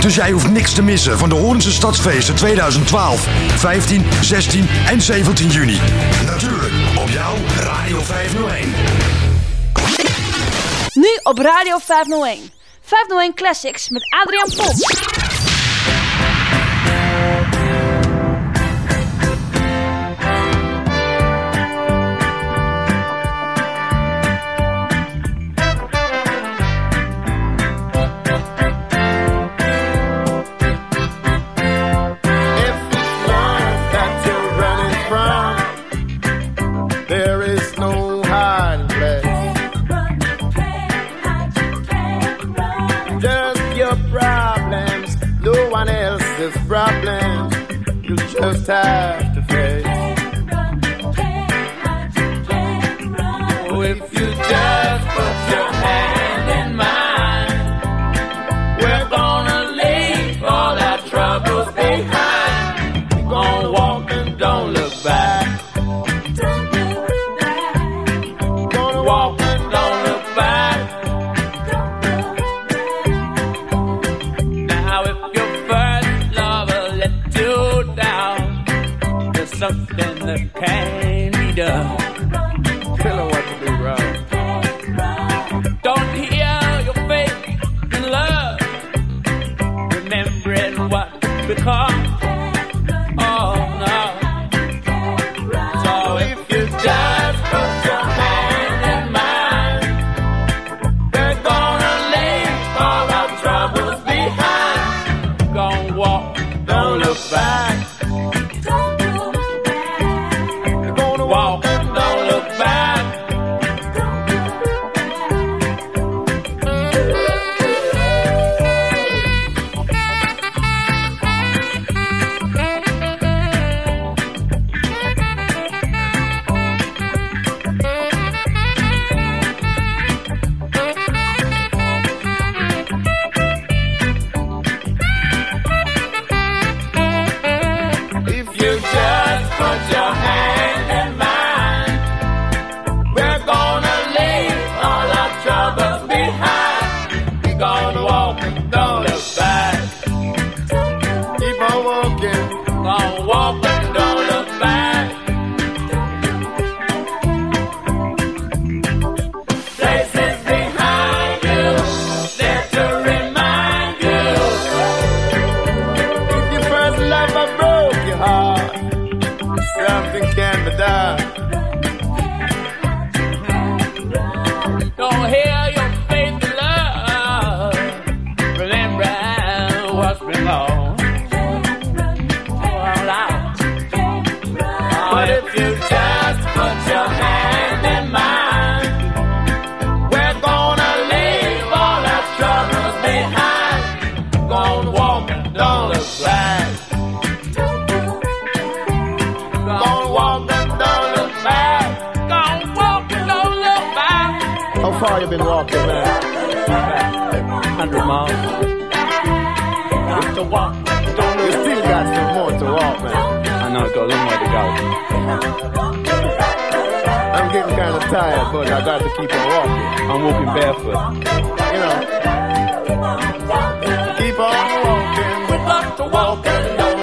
Dus jij hoeft niks te missen van de Horense Stadsfeesten 2012, 15, 16 en 17 juni. Natuurlijk op jouw Radio 501. Nu op Radio 501. 501 Classics met Adriaan Pons. You just something can be done. Been walking, man? Hundred miles. Just to walk. Don't. You still got some more to walk, man. I know, got a long way to go. I'm getting kind of tired, but I got to keep on walking. I'm walking barefoot. You know. Keep on walking. We got to walk and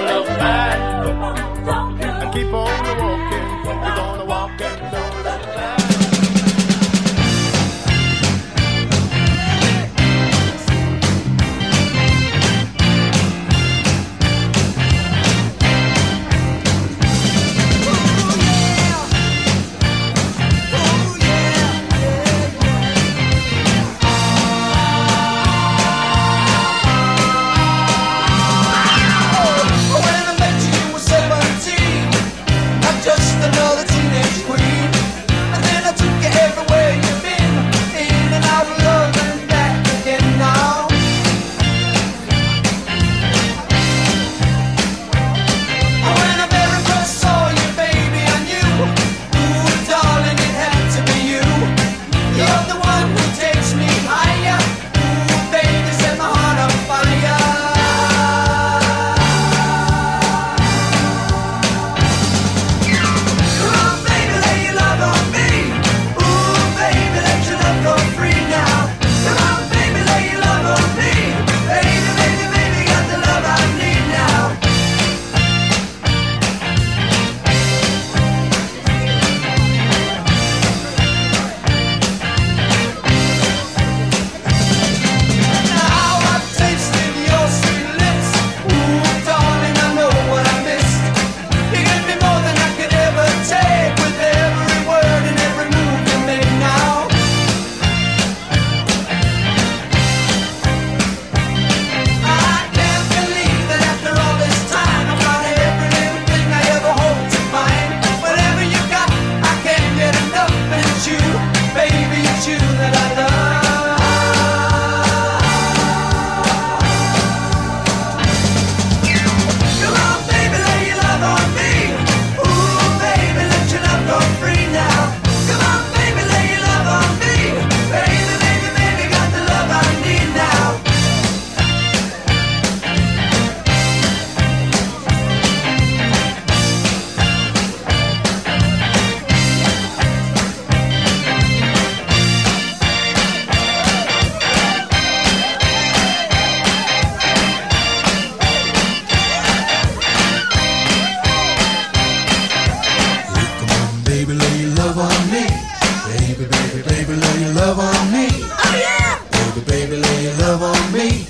lay love on me.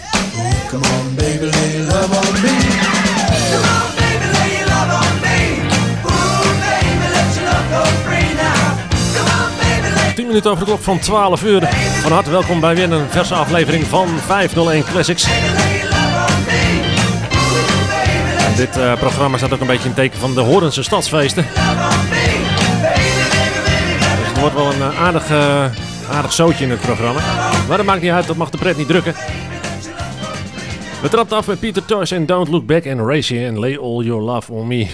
Come on, baby, lay love on me. Come on, baby, lay your love on me. Ooh, baby, let your love go free now. Come on, baby, lay 10 minuten over de klok van 12 uur. Van harte welkom bij weer een verse aflevering van 501 Classics. En dit eh, programma staat ook een beetje in teken van de Horense stadsfeesten. Dus het wordt wel een eh, aardig, eh, aardig zootje in het programma. Maar dat maakt niet uit, dat mag de pret niet drukken. We trapten af met Peter Toys en Don't Look Back en Racy en Lay All Your Love On Me.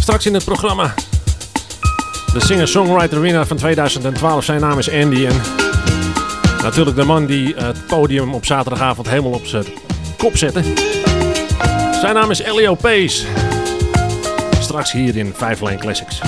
Straks in het programma de singer-songwriter winnaar van 2012. Zijn naam is Andy en natuurlijk de man die het podium op zaterdagavond helemaal op zijn kop zette. Zijn naam is Elio Pace. Straks hier in 5 Lane Classics.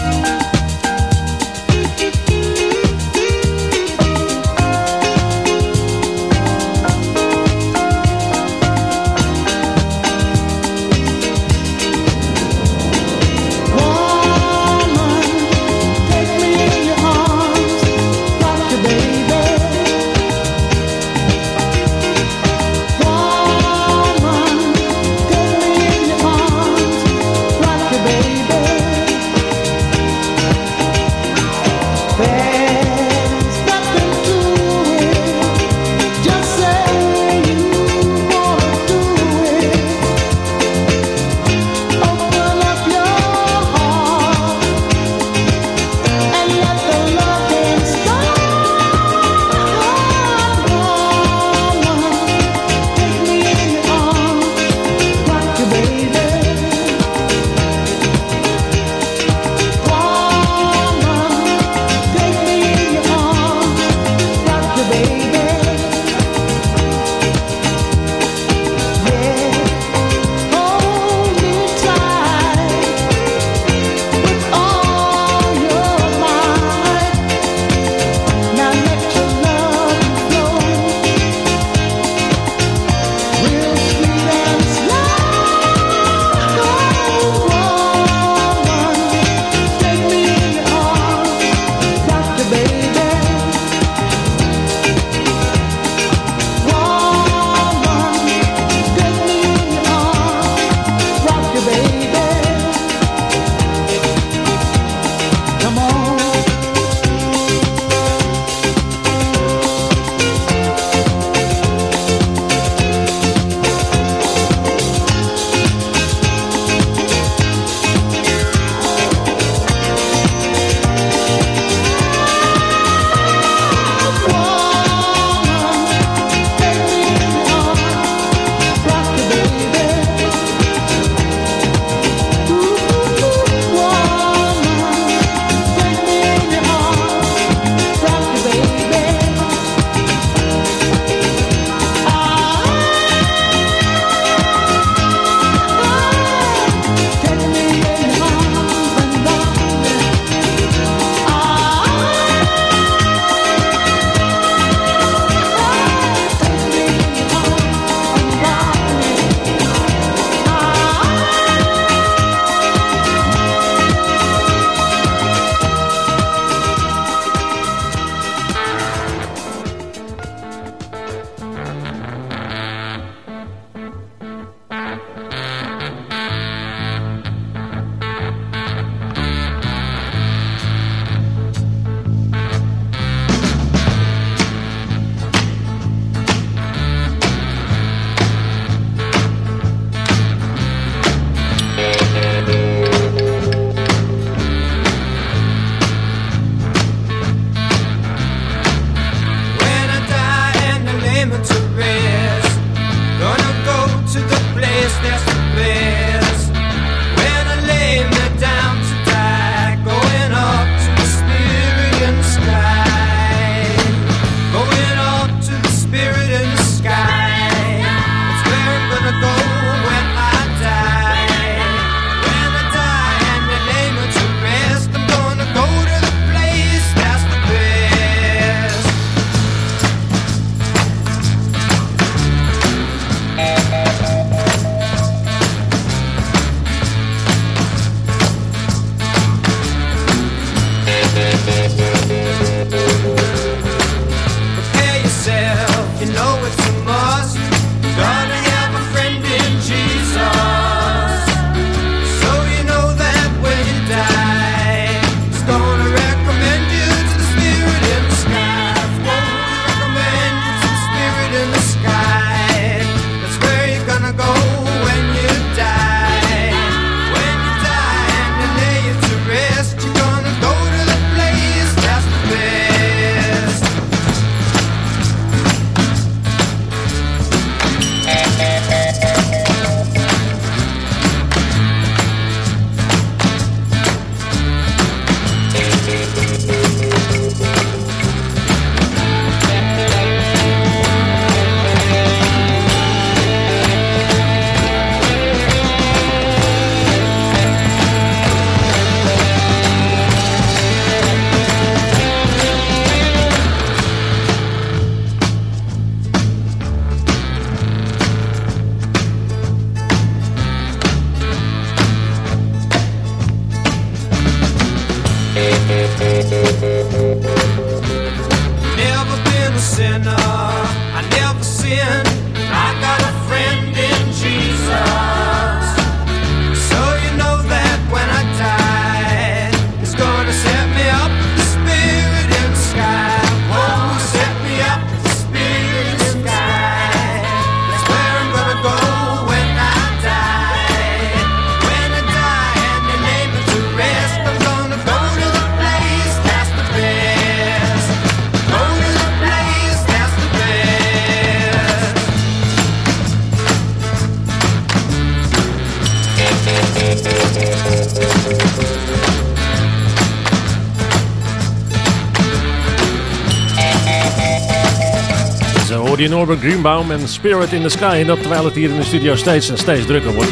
Norbert Greenbaum en Spirit in the Sky. En dat terwijl het hier in de studio steeds en steeds drukker wordt.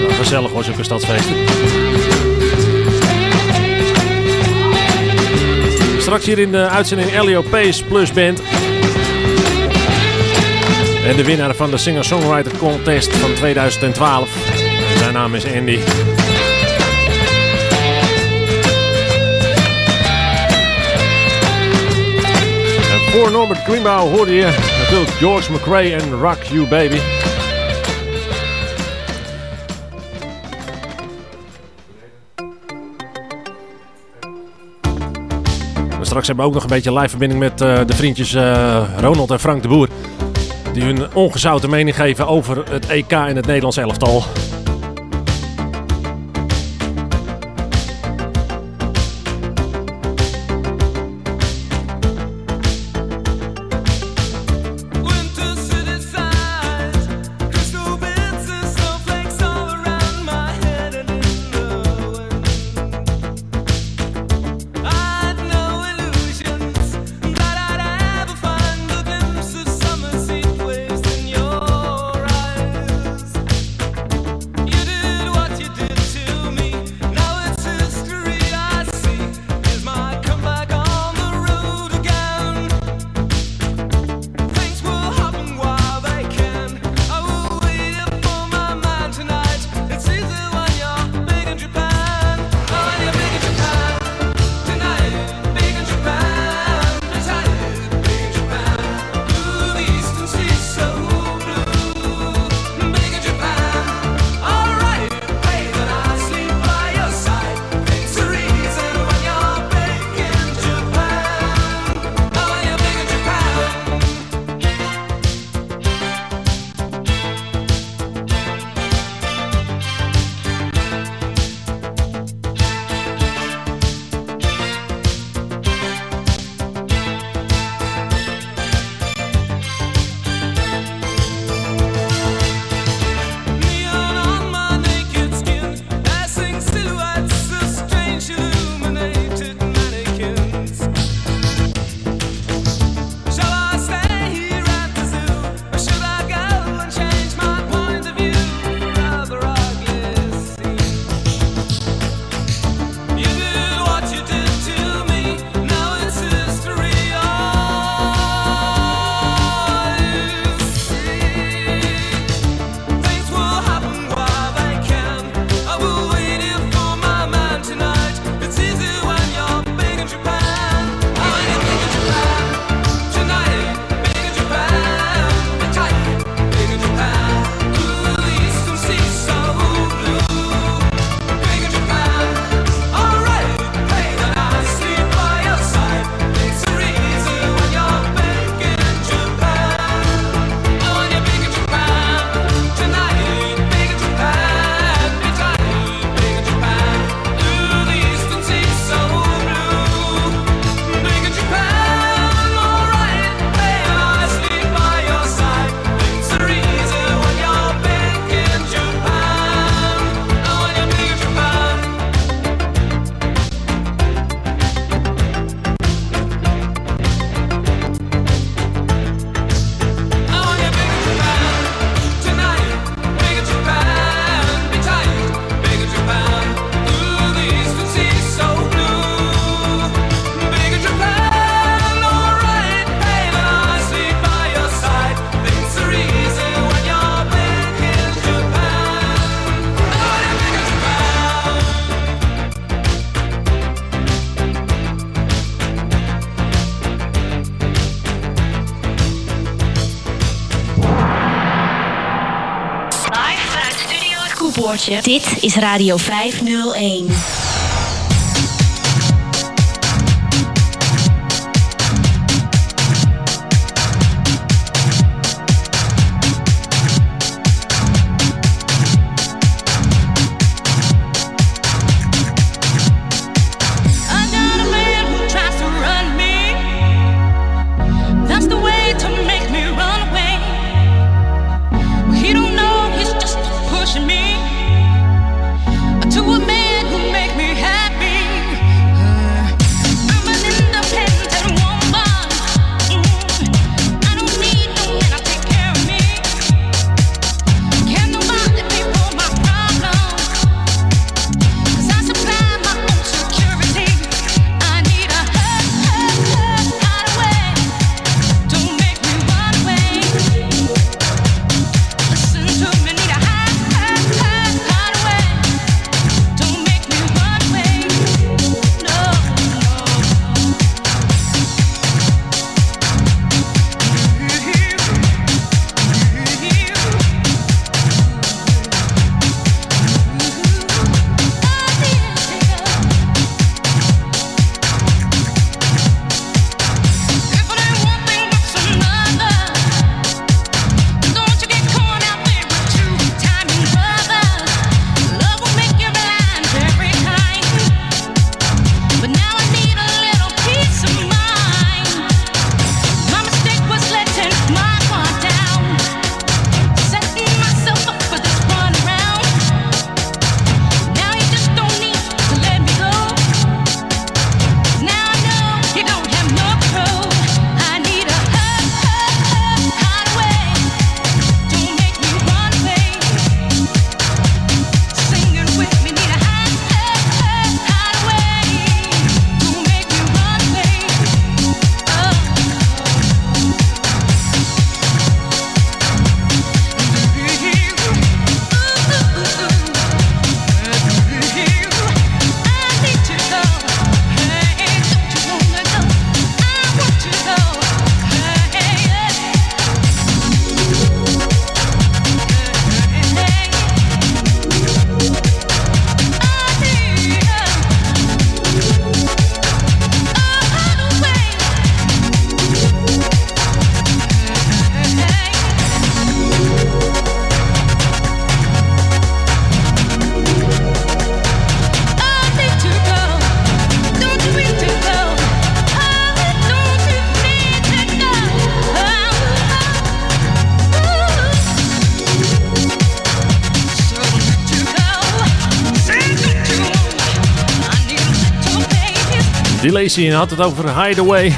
Nou, gezellig hoor, een stadsfeesten. Straks hier in de uitzending Elio Pace Plus Band. En de winnaar van de Singer-Songwriter Contest van 2012. Zijn naam is Andy. Voor Norbert Greenbaum hoor je natuurlijk George McRae en Rock You Baby. Straks hebben we ook nog een beetje live verbinding met eh, de vriendjes eh, Ronald en Frank de Boer. Die hun ongezouten mening geven over het EK en het Nederlands elftal. Dit is Radio 501. Delacy en had het over Hideaway.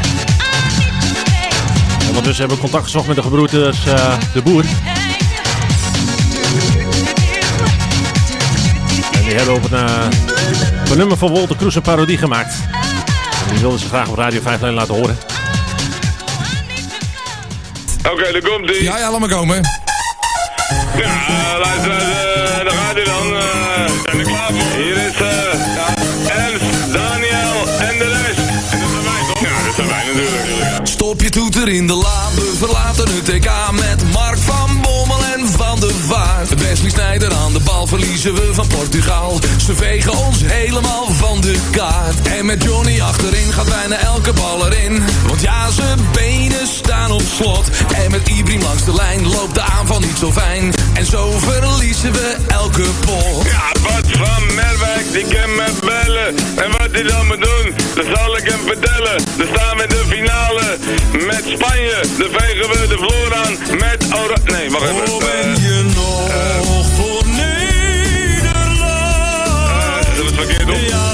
Ondertussen hebben we contact gezocht met de gebroeders eh, De Boer. En die hebben op een, eh, op een nummer van Walter Kroes een parodie gemaakt. En die wilden ze graag op Radio 5 laten horen. Oké, daar komt ie. Ja, ja, laat maar komen. Ja, uh, luister, uh, daar gaat hij dan. eh zijn er klaar voor? Hier is Stop je toeter in de la, we verlaten het TK met Mark van Bommel en Van de Vaart. Wesley Sneijder aan de bal verliezen we van Portugal. Ze vegen ons helemaal van de kaart. En met Johnny achterin gaat bijna elke bal erin. Want ja, zijn benen staan op slot. En met Ibrim langs de lijn loopt de aanval niet zo fijn. En zo verliezen we elke pot. Ja, wat van Merwijk, die kan me bellen. En wat hij dan moet doen, dat zal ik hem vertellen. Dan staan we in de finale met Spanje. Dan vegen we de vloer aan met. Nee, wacht even. Oh, ben Eh, je nog voor Nederland? is het verkeerd op? Ja,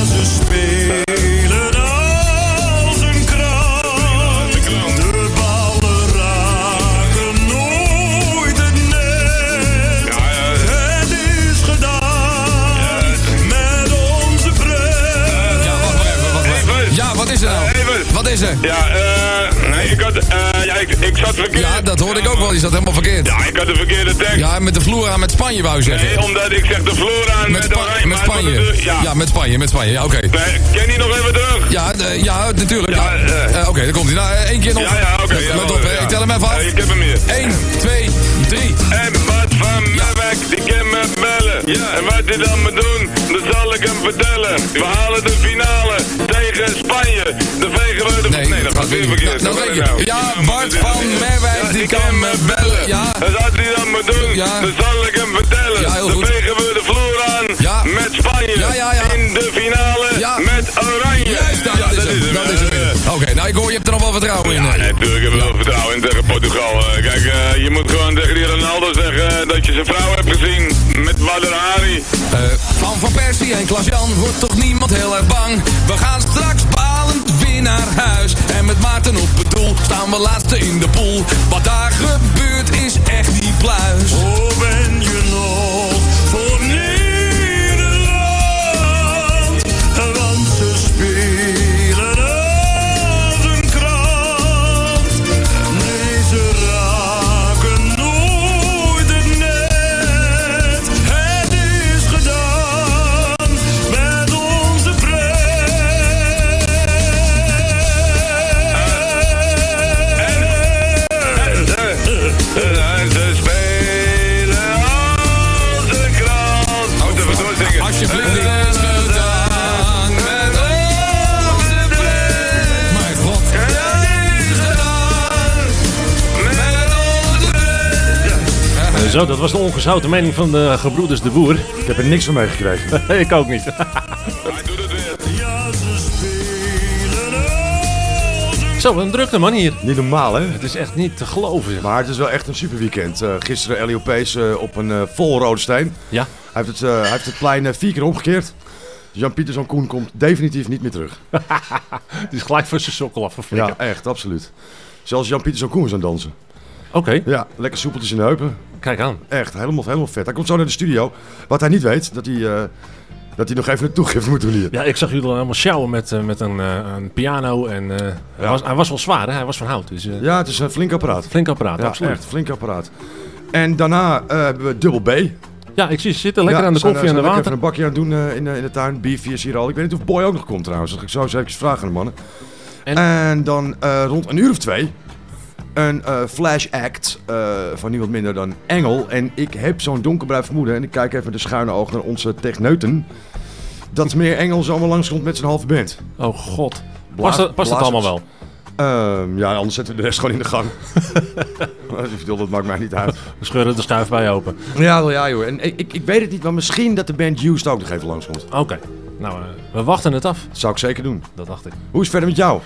Wat is er? Ja, eh, nee, ik had, eh, ja, ik, ik zat verkeerd. Ja, dat hoorde ik ook wel. Je zat helemaal verkeerd. Ja, ik had de verkeerde tekst. Ja, met de vloer aan met Spanje wou je zeggen. Nee, omdat ik zeg de vloer aan Met, Spa- oranje, met Spanje. natuurlijk- Ja. Ja, met Spanje, met Spanje. Ja, oké. Nee, ken je nog even terug? Ja, de- ja, natuurlijk. Ja, Ja, eh. Eh, oké, dan komt hij. Nou, één keer nog. Ja, ja, oké. Let, ja, let op, hè. ik tel hem even af. Eh, ik heb hem hier. 1, 2, 3. En wat van Merwijk, die kan me bellen. En wat hij dan moet doen, dat zal ik hem vertellen. We halen de finale tegen Spanje. Dan vegen we de... Nee, dat gaat weer verkeerd. Nou, nou? Ja, Bart van Merwijk, die kan me bellen. Ja. En wat hij dan moet doen, dan zal ik hem vertellen. Goed. vegen we de vloer aan Ja. met Spanje. Ja, ja, ja. In de finale met Oranje. Juist, dat is hem. Eh, Oké, nou, ik hoor, je hebt er nog wel vertrouwen in. Ja, natuurlijk hebben we wel vertrouwen in tegen Portugal. Eh, Kijk, eh, je moet gewoon tegen die Ronaldo zeggen dat je zijn vrouw hebt gezien met Badr Hari. Eh, van Van Persie en Klaas-Jan wordt toch niemand heel erg bang. We gaan straks balend weer naar huis. En met Maarten op het doel staan we laatste in de pool. Wat daar gebeurt is echt niet pluis. Oh, ben je nog Zo, dat was de ongezouten mening van de gebroeders De Boer. Ik heb er niks van meegekregen. ik ook niet. Hij doet het weer. Ja, ze spelen als een Zo, een drukte man hier. Niet normaal, hè? Het is echt niet te geloven. zeg. Maar het is wel echt een super weekend. Eh, gisteren Elio Pees eh, op een eh, vol rode steen. Ja. Hij heeft het, eh, hij heeft het plein eh, vier keer omgekeerd. Jan Pieterszoon Koen komt definitief niet meer terug. Het is gelijk voor zijn sokkel afgeflikkerd. Ja, echt, absoluut. Zelfs Jan Pieterszoon Koen is aan het dansen. Oké, Ja, lekker soepeltjes in de heupen. kijk aan. Echt, helemaal, helemaal vet. Hij komt zo naar de studio. Wat hij niet weet, dat hij, eh, dat hij nog even een toegift moet doen hier. Ja, ik zag jullie helemaal sjouwen met, eh, met een, eh, een piano. En, hij, was, hij was wel zwaar, hè? Hij was van hout. Dus Ja, het is een flink apparaat. flink apparaat, Ja, absoluut. echt, flink apparaat. En daarna hebben we Double B. Ja, ik zie ze zitten lekker Ja, aan de koffie en de water. even een bakje aan het doen in, de- in de tuin. Beefy is hier al. Ik weet niet of Boy ook nog komt trouwens. Dat ga ik zo eens even vragen aan de mannen. En- En, dan rond een uur of twee een eh, flash act eh, van niemand minder dan Engel. En ik heb zo'n donkerbruin vermoeden. En ik kijk even de schuine oog naar onze techneuten. Dat meer Engel zo allemaal langskomt met zijn halve band. Oh god. Blaas- Past, dat- past allemaal wel? Ehm, ja, anders zetten we de rest gewoon in de gang. Dat maakt mij niet uit. We scheuren de schuif bij open. Ja, wel ja joh. En ik, ik, weet het niet, maar misschien dat de band Used ook nog even langskomt. Oké. Nou, eh, we wachten het af. Dat zou ik zeker doen. Dat dacht ik. Hoe is het verder met jou?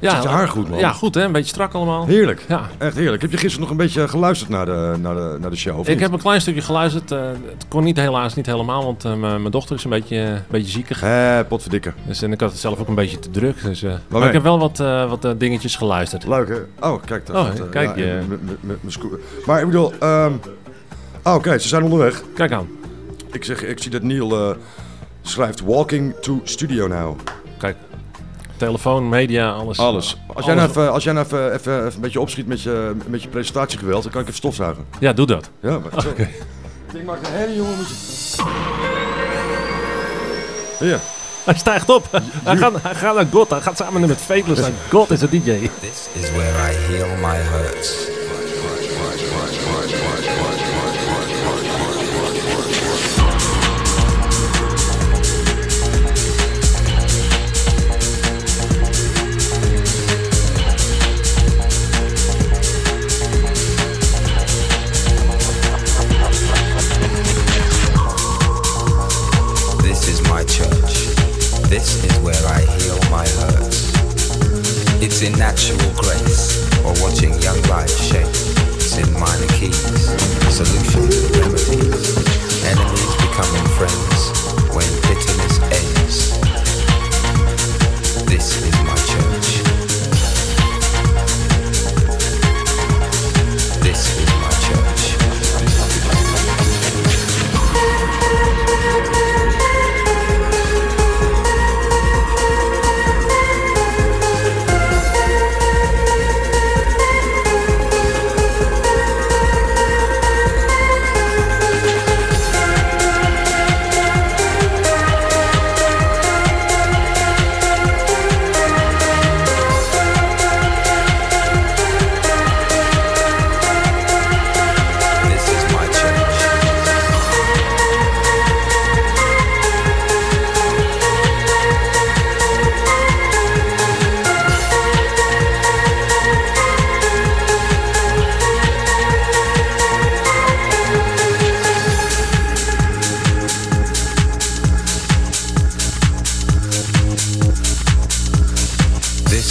Ja, Zit je haar goed, man. Ja, goed hè. Een beetje strak allemaal. Heerlijk. Ja. Echt heerlijk. Heb je gisteren nog een beetje geluisterd naar de, naar de, naar de show? Ik niet? heb een klein stukje geluisterd. eh, het kon niet helaas niet helemaal, want eh, mijn dochter is een beetje, een beetje ziekig. Hé, potverdikke. Dus, en ik had het zelf ook een beetje te druk. Dus, eh, maar ik heb wel wat, eh, wat eh, dingetjes geluisterd. Leuk, hè? Oh, kijk. Dat Oh, gaat, eh, kijk, je- Maar ik bedoel... ehm oh, oké, ze zijn onderweg. Kijk aan. Ik, zeg, ik zie dat Neil eh, schrijft Walking to Studio Now. Kijk. Telefoon, media, alles. Alles. Als jij nou even, als jij nou even, even, even een beetje opschiet met je, met je presentatiegeweld, dan kan ik even stofzuigen. Ja, doe dat. Ja, maar zo. Oké. Ik maak een herrie, jongen. Moet je... Ja. Hij stijgt op. Hij gaat, hij gaat naar God. Hij gaat samen met Faithless naar God is een DJ. This is where I heal my hurts. In natural grace or watching young life shape. In minor keys, solutions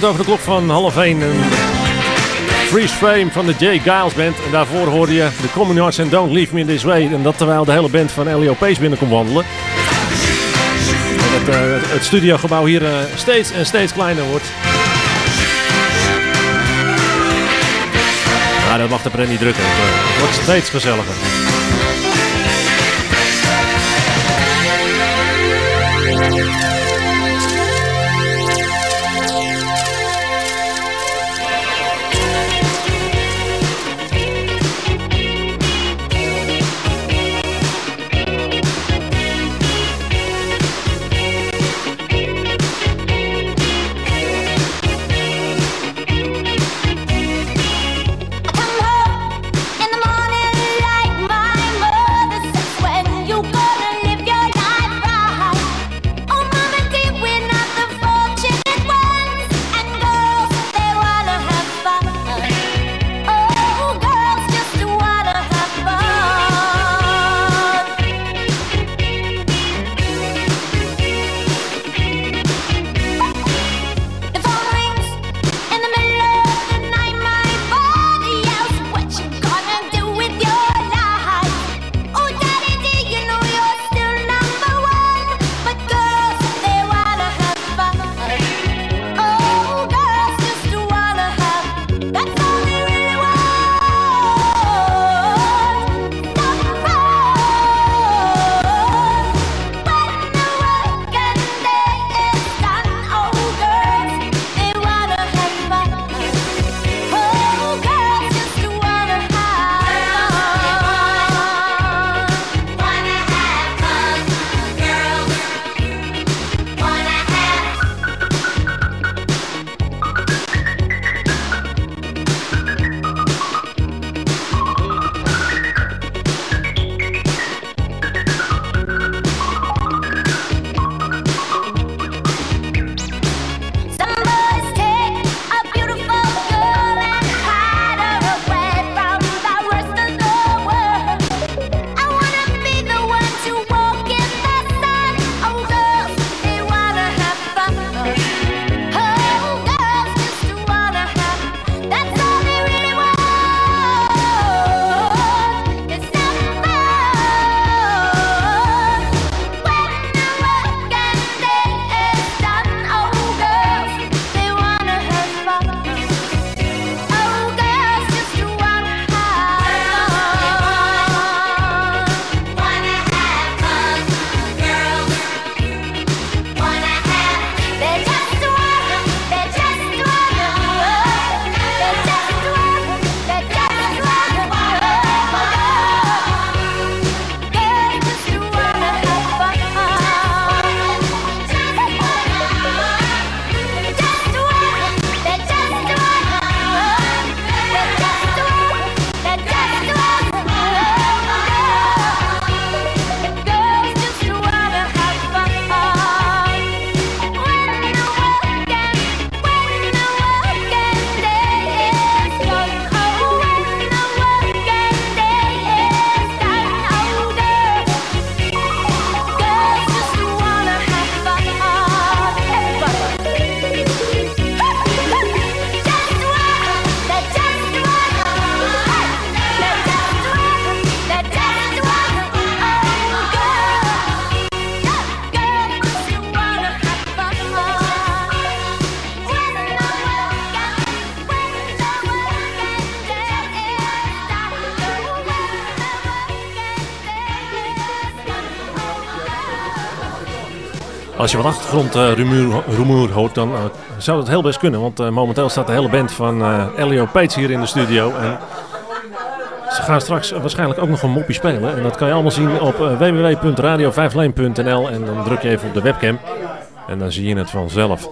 Minuten over de klok van half 1. Een freeze frame van de Jay Giles Band. En daarvoor hoorde je de Common Arts and Don't Leave Me This Way. En dat terwijl de hele band van Elio Pace binnen komt wandelen. En het, eh, het studiogebouw hier eh, steeds en steeds kleiner wordt. Nou, dat mag de pret niet drukken. Het, eh, wordt steeds gezelliger. Als je wat achtergrondrumoer eh, hoort, dan eh, zou dat heel best kunnen. Want eh, momenteel staat de hele band van Elio Peets hier in de studio. En ze gaan straks waarschijnlijk ook nog een moppie spelen. En dat kan je allemaal zien op www.radio5leen.nl. En dan druk je even op de webcam. En dan zie je het vanzelf.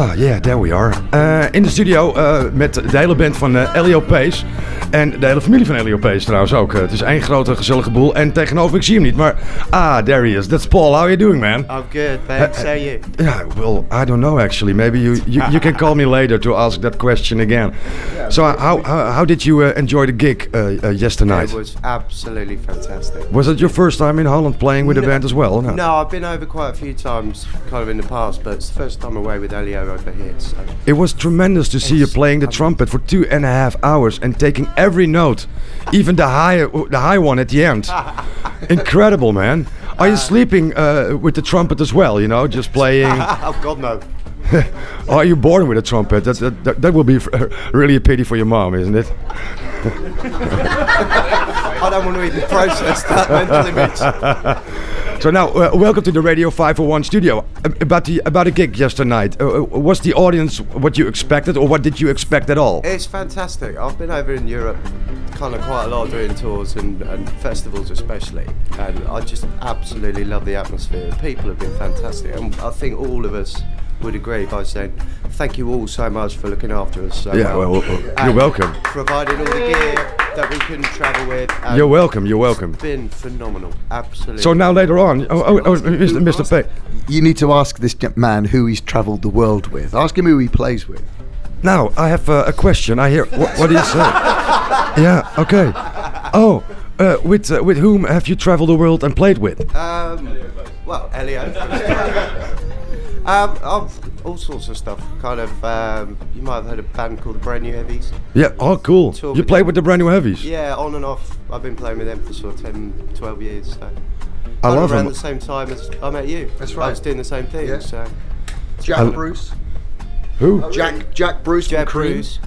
Ah, yeah, there we are. Eh, in de studio eh, met de hele band van eh Elio Pace. En de hele familie van Elio Pace trouwens ook. Eh, het is één grote gezellige boel. En tegenover, ik zie hem niet, maar... Ah, there he is. That's Paul. How are you doing, man? I'm good, thanks. Uh, How are you? Yeah, well, I don't know actually. Maybe you, you, you can call me later to ask that question again. So, how, how, how did you uh, enjoy the gig uh, uh, yesterday night? It was absolutely fantastic. Was it your first time in Holland playing with a band as well? No. No, I've been over quite a few times, kind of in the past, but it's the first time away with Elio over here. So. It was tremendous to see you playing the trumpet for two and a half hours and taking every note, even the high, the high one at the end. Incredible, man. Are you sleeping uh, with the trumpet as well? You know, just playing. oh God, no. Are you born with a trumpet? That that, that, that will be f- really a pity for your mom, isn't it? I don't want to even process that mental image. So now, uh, welcome to the Radio 501 studio. Uh, about the about the gig yesterday night, uh, uh, was the audience what you expected, or what did you expect at all? It's fantastic. I've been over in Europe kind of quite a lot doing tours and, and festivals especially and I just absolutely love the atmosphere. The people have been fantastic and I think all of us would agree by saying thank you all so much for looking after us so Yeah, well. well, well, you're welcome. Providing all the gear that we can travel with. You're welcome. You're welcome. It's been phenomenal. Absolutely. So now later on, oh, oh, oh Mr. Mr. Pay. You need to ask this man who he's travelled the world with. Ask him who he plays with. Now I have uh, a question. I hear. What, what do you say? yeah. Okay. Oh, uh, with uh, with whom have you traveled the world and played with? Um, well, Elio. um, I've, all sorts of stuff. Kind of. Um, you might have heard a band called the Brand New Heavies. Yeah. Oh, cool. Tour You played them. with the brand new heavies. Yeah, on and off. I've been playing with them for sort of 10, 12 years. So. I Kind love around them. the same time as I met you. That's right. I right. was doing the same thing. Yeah. So. Jack I- Bruce. Who? Jack Jack Bruce Jack from Cream. Bruce.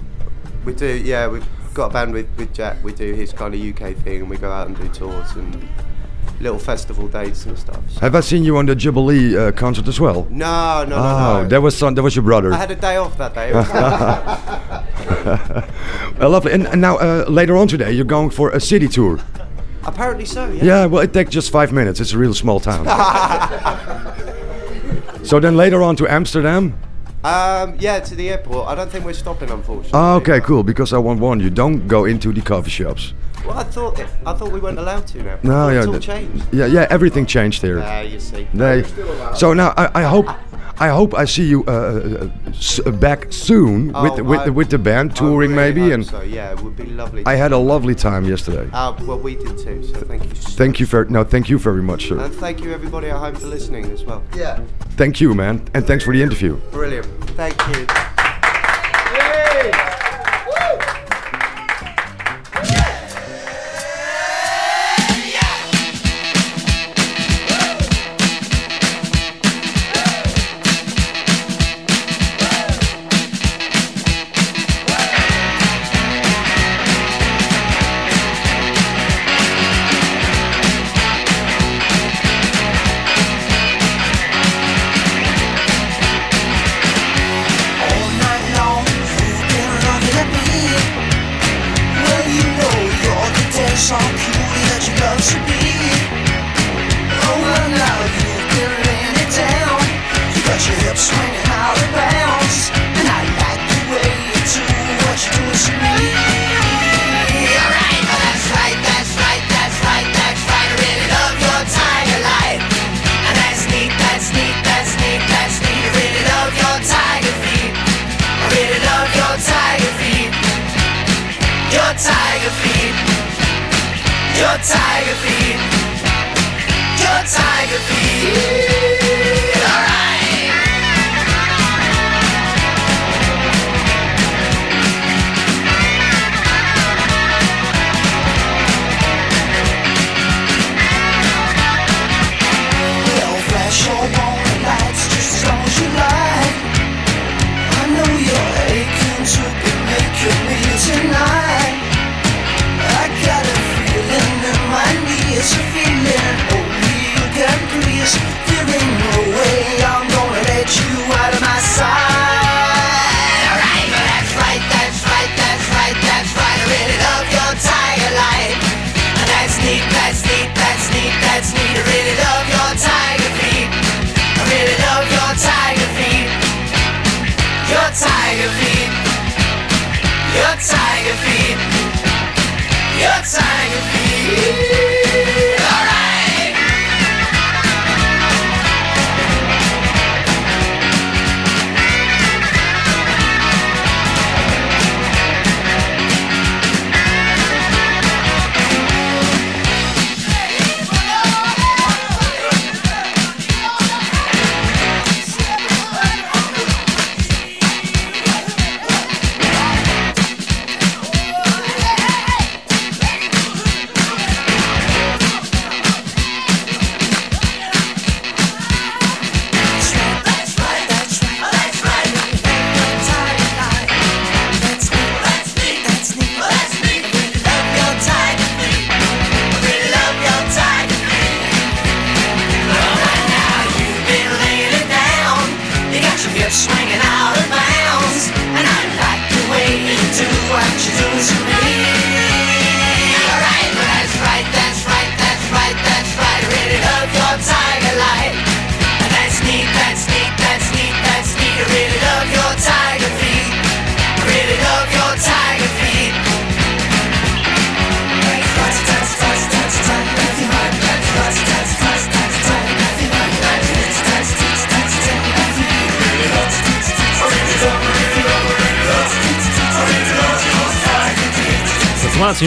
We do, yeah. We've got a band with, with Jack. We do his kind of UK thing, and we go out and do tours and little festival dates and stuff. So. Have I seen you on the Jubilee uh, concert as well? No, no, no, oh, no. that was son. That was your brother. I had a day off that day. Uh, lovely. And, and now uh, later on today, you're going for a city tour. Apparently so. Yeah. Yeah. Well, it takes just five minutes. It's a real small town. so then later on to Amsterdam. Um, yeah, to the airport. I don't think we're stopping, unfortunately. Oh, okay, cool. Because I want warn you, don't go into the coffee shops. Well, I thought I thought we weren't allowed to now. No, yeah, It's all changed. Yeah, yeah. Everything changed here. Ah, you see. They, so now I, I hope, I hope I see you uh, uh, s- back soon with Oh, with I- the, with the band I touring really maybe. hope And so. Yeah, it would be lovely. I had a lovely time yesterday. Uh, well, we did too. So thank you. so Thank you very no, thank you very much, sir. And thank you everybody at home for listening as well. Yeah. Thank you, man, and thanks for the interview. Brilliant. Thank you.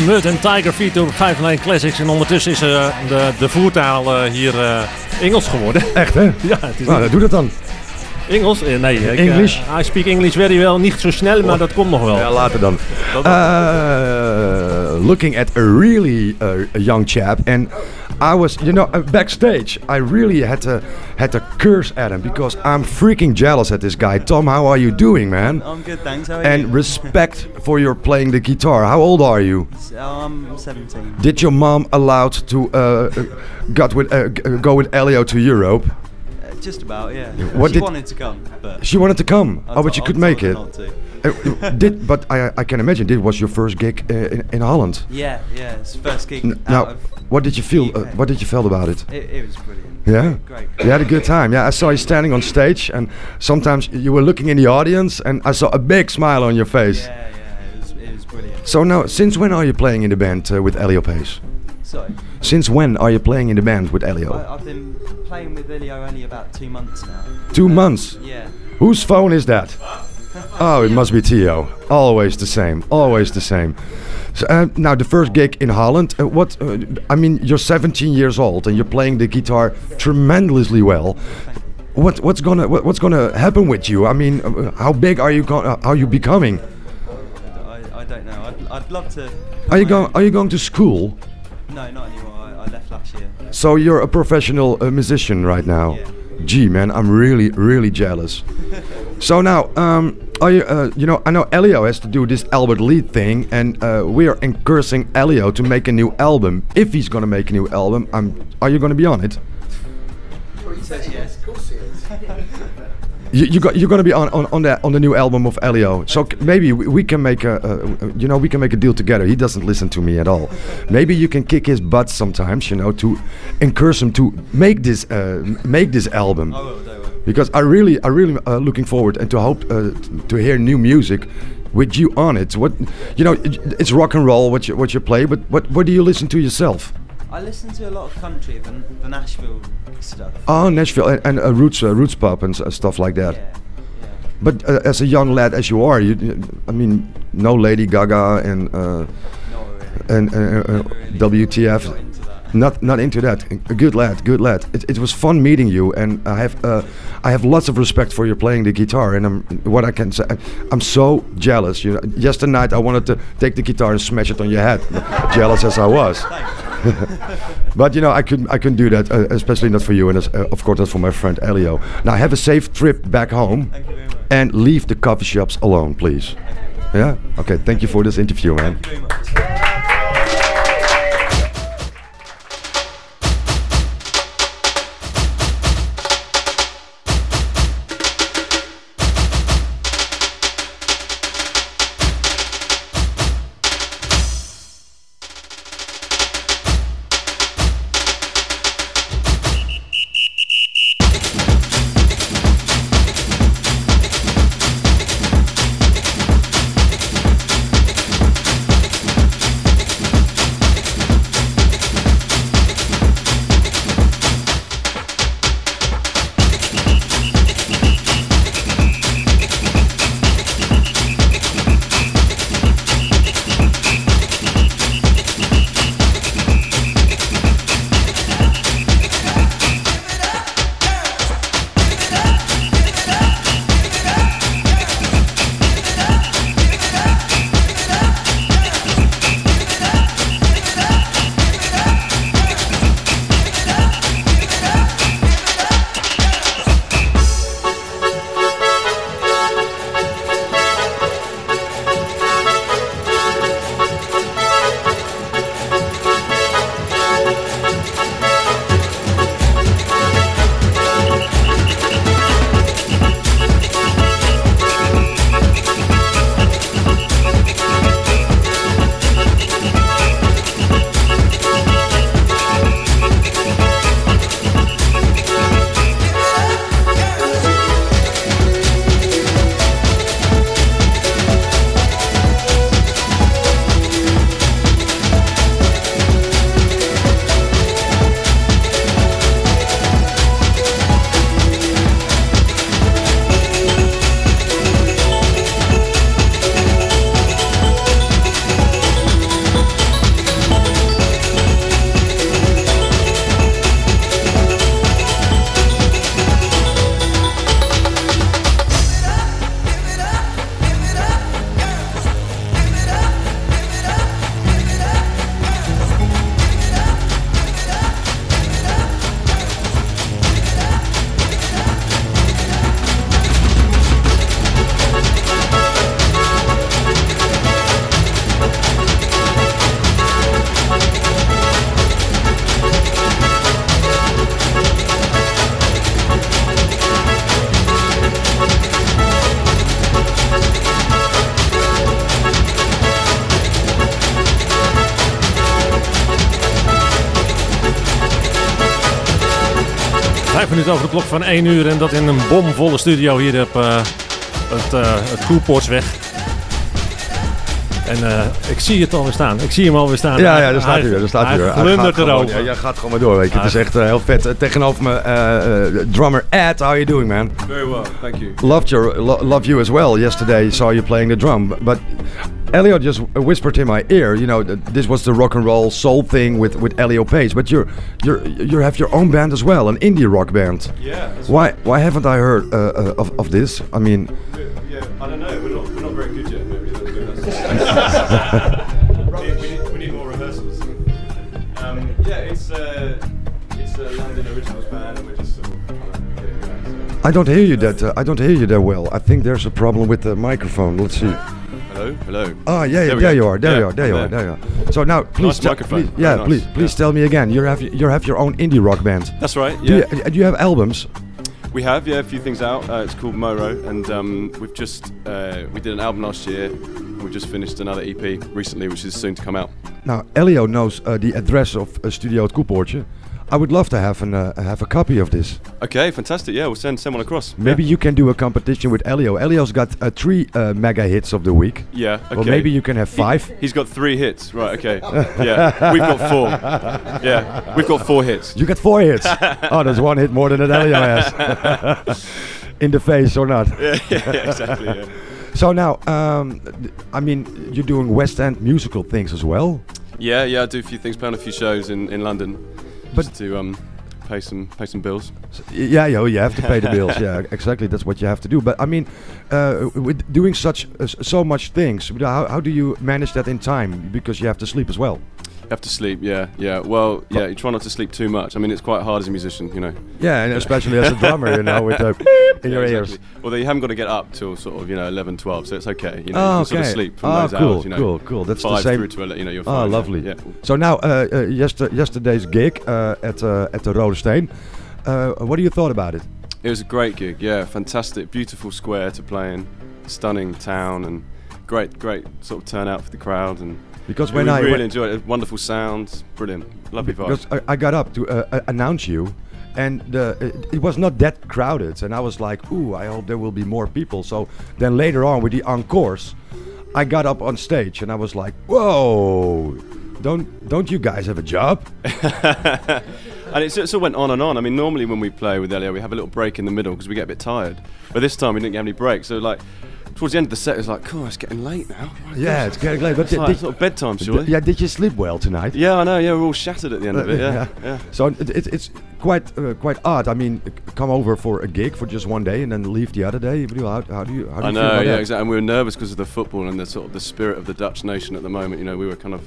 Mud en Tiger Feet op 501 Classics. En ondertussen is eh, de, de voertaal eh, hier eh, Engels geworden. Echt, hè? Ja, het is Nou, dat doe dat dan. Engels? Nee. ik, English? I speak English very well. Niet zo snel, maar dat komt nog wel. Ja, later dan. Looking at a really young chap, and I was, you know, backstage. I really had to had to curse at him because I'm freaking jealous at this guy. Tom, how are you doing, man? I'm good, thanks. How are And you? respect for your playing the guitar. How old are you? I'm 17. Did your mom allowed to uh, uh, got with uh, go with Elio to Europe? Uh, just about, yeah. What she did- wanted to come, but She wanted to come. I oh, but you could make it. Uh, did but I I can imagine this was your first gig uh, in, in Holland. Yeah, yeah. It's first gig N- out now, of. what did you feel? Uh, what did you feel about it? It, it was brilliant. Yeah, Great. You had a good time. Yeah, I saw you standing on stage, and sometimes you were looking in the audience, and I saw a big smile on your face. Yeah, yeah. It was, it was brilliant. So now, since when are you playing in the band uh, with Elio Pace? Sorry. Since when are you playing in the band with Elio? I, I've been playing with Elio only about two months now. Two months. Yeah. Whose phone is that? Oh, it must be Theo. Always the same. Always the same. So, uh, now the first gig in Holland. Uh, what? Uh, I mean, you're 17 years old and you're playing the guitar tremendously well. What? What's gonna? What, what's gonna happen with you? I mean, uh, how big are you? Go- uh, how are you becoming? I, I don't know. I'd, I'd love to. Are you going? Are you going to school? No, not anymore. I, I left last year. So you're a professional uh, musician right now. Gee, man, I'm really, really jealous. so now, um, are you, uh, you know, I know Elio has to do this Albert Lee thing, and uh, we are encouraging Elio to make a new album. If he's gonna make a new album, I'm, are you gonna be on it? He says yes. Of course he is. You, you got, you're gonna be on, on, on that on the new album of Elio. So c- maybe we, we can make a, uh, you know, we can make a deal together. He doesn't listen to me at all. Maybe you can kick his butt sometimes, you know, to encourage him to make this uh, make this album. I will, I will. Because I really, I really uh, looking forward and to hope uh, to hear new music with you on it. What, you know, it, it's rock and roll what you what you play, but what what do you listen to yourself? I listen to a lot of country, the, the Nashville stuff. Oh, Nashville and, and uh, roots uh, roots pop and uh, stuff like that. But uh, as a young lad as you are, you, I mean, no Lady Gaga and uh, and uh, uh, WTF. Not not into that. A good lad, good lad. It, it was fun meeting you, and I have uh, I have lots of respect for your playing the guitar. And I'm what I can say. I'm so jealous. You know, yesterday night I wanted to take the guitar and smash it on your head. jealous as I was. but you know, I couldn't I couldn't do that, uh, especially not for you, and as, uh, of course not for my friend Elio. Now have a safe trip back home, and leave the coffee shops alone, please. Yeah. Okay. Thank you for this interview, man. Minuten over de klok van 1 uur en dat in een bomvolle studio hier op eh, het, uh, het. En eh, ik zie het alweer staan. Ik zie hem alweer staan. Ja, ja, daar staat hij weer. Daar staat hij weer. Glundert erover. Ja, jij gaat gewoon maar door, weet je. Het is echt heel vet. Tegenover me, eh, eh, drummer Ed. How are you doing, man? Very well, thank you. Loved your, lo- loved you as well. Yesterday, saw you playing the drum. But Elio just whispered in my ear, you know, this was the rock and roll soul thing with, with Elio Pace. But you're, you're, you have your own band as well, an indie rock band. Yeah, that's Why, why haven't I heard uh, uh, of, of this? I mean, Yeah, I don't know. We're not, we're not very good yet. Maybe that's we, we, need, we need more rehearsals. Um, yeah, it's uh, it's a London originals band, and we're just sort of trying to get it going. So. I don't hear you that uh, I don't hear you that well. I think there's a problem with the microphone. Let's see. Hello. Ah, yeah, There there you are, there Yeah, you are, there you are, there. you are. So now, please, Nice tell- please- yeah, nice, please, please tell me again. You have you have your own indie rock band. That's right. Do Yeah. you, uh, do you have albums? We have, yeah, a few things out. Uh, it's called Moro, and um, we've just uh, we did an album last year. We've just finished another EP recently, which is soon to come out. Now, Elio knows uh, the address of a Studio Het Koepoortje. I would love to have an uh, have a copy of this. Okay, fantastic. Yeah, we'll send someone across. Maybe you can do a competition with Elio. Elio's got uh, three uh, mega hits of the week. Yeah. Okay. Well, maybe you can have five. he's got three hits. Right. Okay. yeah. We've got four. Yeah. We've got four hits. You got four hits. oh, that's one hit more than that Elio has. In the face or not? Yeah, yeah, exactly, yeah. So now, um, I mean, you're doing West End musical things as well. Yeah, yeah. I do a few things, play on a few shows in, in London, but to um, pay some pay some bills. Yeah, yeah, you have to pay the bills. Yeah, exactly. That's what you have to do. But I mean, uh, with doing such uh, so much things, how, how do you manage that in time? Because you have to sleep as well. You have to sleep. Yeah, yeah. Well, yeah. You try not to sleep too much. I mean, it's quite hard as a musician, you know. Yeah, and especially as a drummer, you know, with the in your Yeah, ears. exactly. Well, you haven't got to get up till sort of you know 11, 12, so it's okay. You know, Oh, you can sort of sleep from Ah, those cool, hours. You know, cool, cool. That's the same. through to ele- you know you're Ah, lovely. Yeah. So now, uh, uh, yester- yesterday's gig uh, at uh, at the Roode Steen. Uh, what do you thought about it? It was a great gig. Yeah, fantastic, beautiful square to play in, stunning town, and great, great sort of turnout for the crowd. And Because we when I- really enjoyed it, wonderful sound, brilliant, lovely vibe. Because I, I got up to uh, uh, announce you, and the, it, it was not that crowded, and I was like, "Ooh, I hope there will be more people." So then later on with the encores, I got up on stage, and I was like, "Whoa, don't don't you guys have a job?" and it sort of went on and on. I mean, normally when we play with Elio, we have a little break in the middle because we get a bit tired. But this time we didn't get any breaks. So like towards the end of the set, it was like, "Cool, it's getting late now." My Yeah, gosh. it's getting late. But It's like did- sort of bedtime, surely. Yeah, did you sleep well tonight? Yeah, I know. Yeah, we're all shattered at the end of it. Uh, Yeah, yeah. So it, it, it's quite uh, quite odd. I mean, come over for a gig for just one day and then leave the other day. How, how do you how do I you feel know, yeah, that? exactly. And we were nervous because of the football and the sort of the spirit of the Dutch nation at the moment. You know, we were kind of.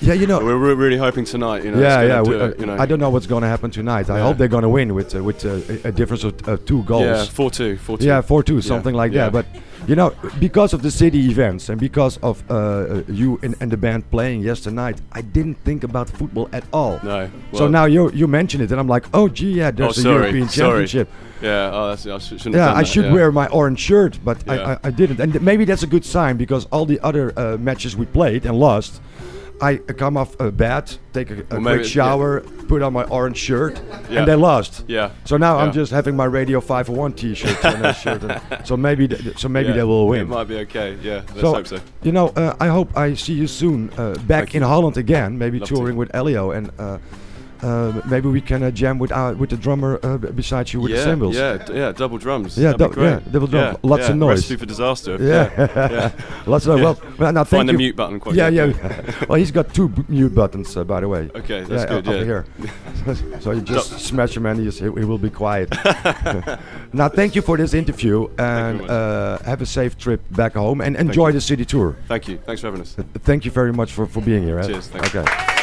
Yeah, you know- we were re- really hoping tonight. You know, yeah, yeah. we- uh, it, you know. I don't know what's going to happen tonight. I Yeah. hope they're going to win with uh, with uh, a difference of uh, two goals. Yeah, 4-2, 4-2. Yeah, four two, Yeah, something like yeah. that. But you know, because of the city events and because of uh, uh, you and, and the band playing yesterday night, I didn't think about football at all. No. so now you you mention it, and I'm like, oh gee, yeah, there's oh, a sorry, European sorry. Championship. Yeah, oh, that's, I sh- shouldn't Yeah, I that, should yeah. wear my orange shirt, but Yeah. I, I, I didn't. And th- maybe that's a good sign because all the other uh, matches we played and lost, I uh, come off a bath, take a, a Well, maybe quick shower, put on my orange shirt, Yeah. and they lost. Yeah. So now I'm just having my Radio 501 T-shirt and a shirt. And so maybe, th- so maybe Yeah, they will win. It might be okay. Yeah, let's so, hope so. You know, uh, I hope I see you soon uh, back Thank in you. Holland again, maybe Love to. touring with Elio, and uh, uh, maybe we can uh, jam with uh, with the drummer uh, beside you with yeah, the cymbals. Yeah, d- yeah, double drums. Yeah, dou- yeah, double drums. Yeah, Lots of noise. Recipe for disaster. Yeah, yeah. lots of well. well now, thank Find the you. mute button quite yeah, yeah. well, he's got two mute buttons, uh, by the way. Okay, that's yeah, good, Over yeah. here. so you just Duh. smash him and he's, he he will be quiet. now, thank you for this interview and uh, have a safe trip back home and enjoy the city tour. Thank you. Thanks for having us. Thank you very much for, for being here. Cheers, thanks. Okay.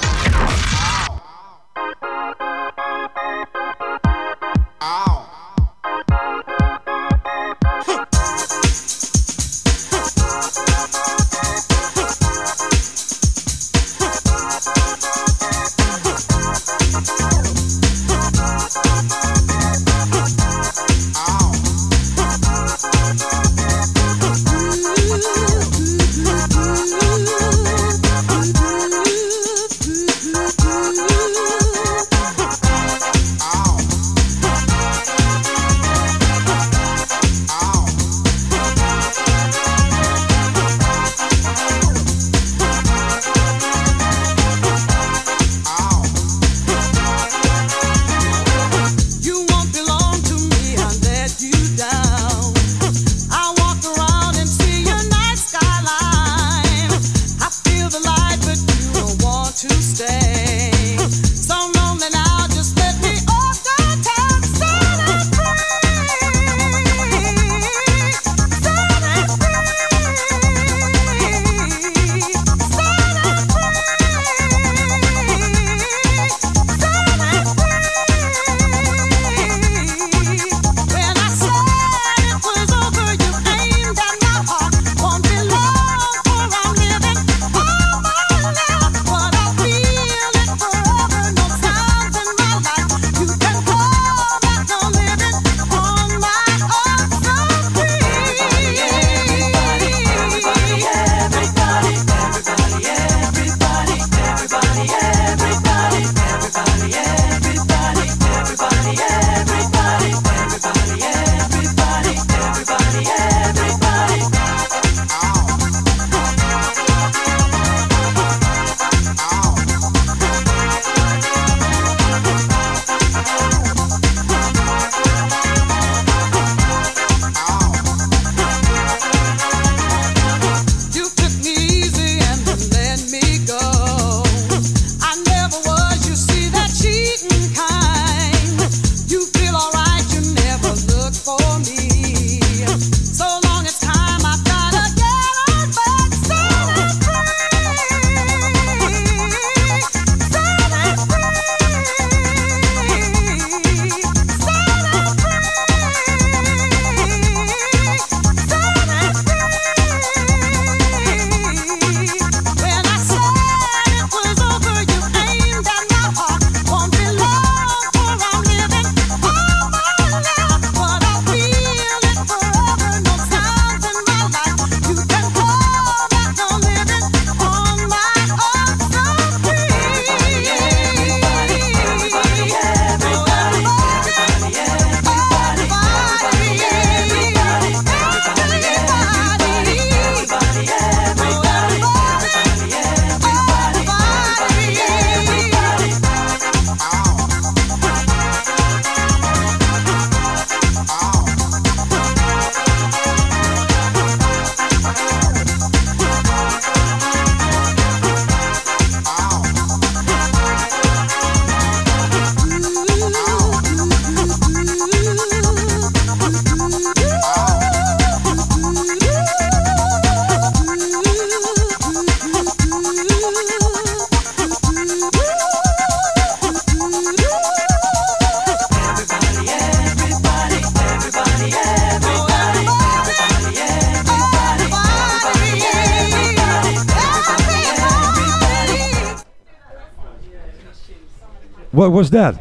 Was that?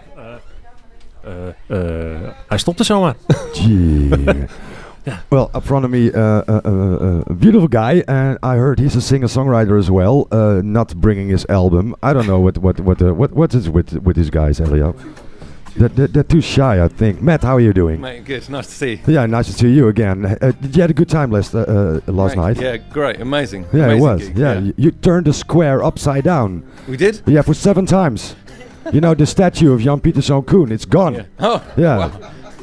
Eh, hij stopte zomaar. Gee. Well, up front of me, uh, uh, uh, uh, a beautiful guy, and I heard he's a singer-songwriter as well. Uh, not bringing his album. I don't know what what what uh, what what is with with these guys, Elio. They're, they're, they're too shy, I think. Matt, how are you doing? Mate, good. Nice to see you. Yeah, nice to see you again. Uh, did you had a good time last uh, uh, last Mate, night? Yeah, great, amazing. Yeah, amazing it was. gig, yeah, You, you turned the square upside down. We did? Yeah, for seven times. You know the statue of Jan Pieterszoon Coen. It's gone. Yeah. Oh, Yeah. wow.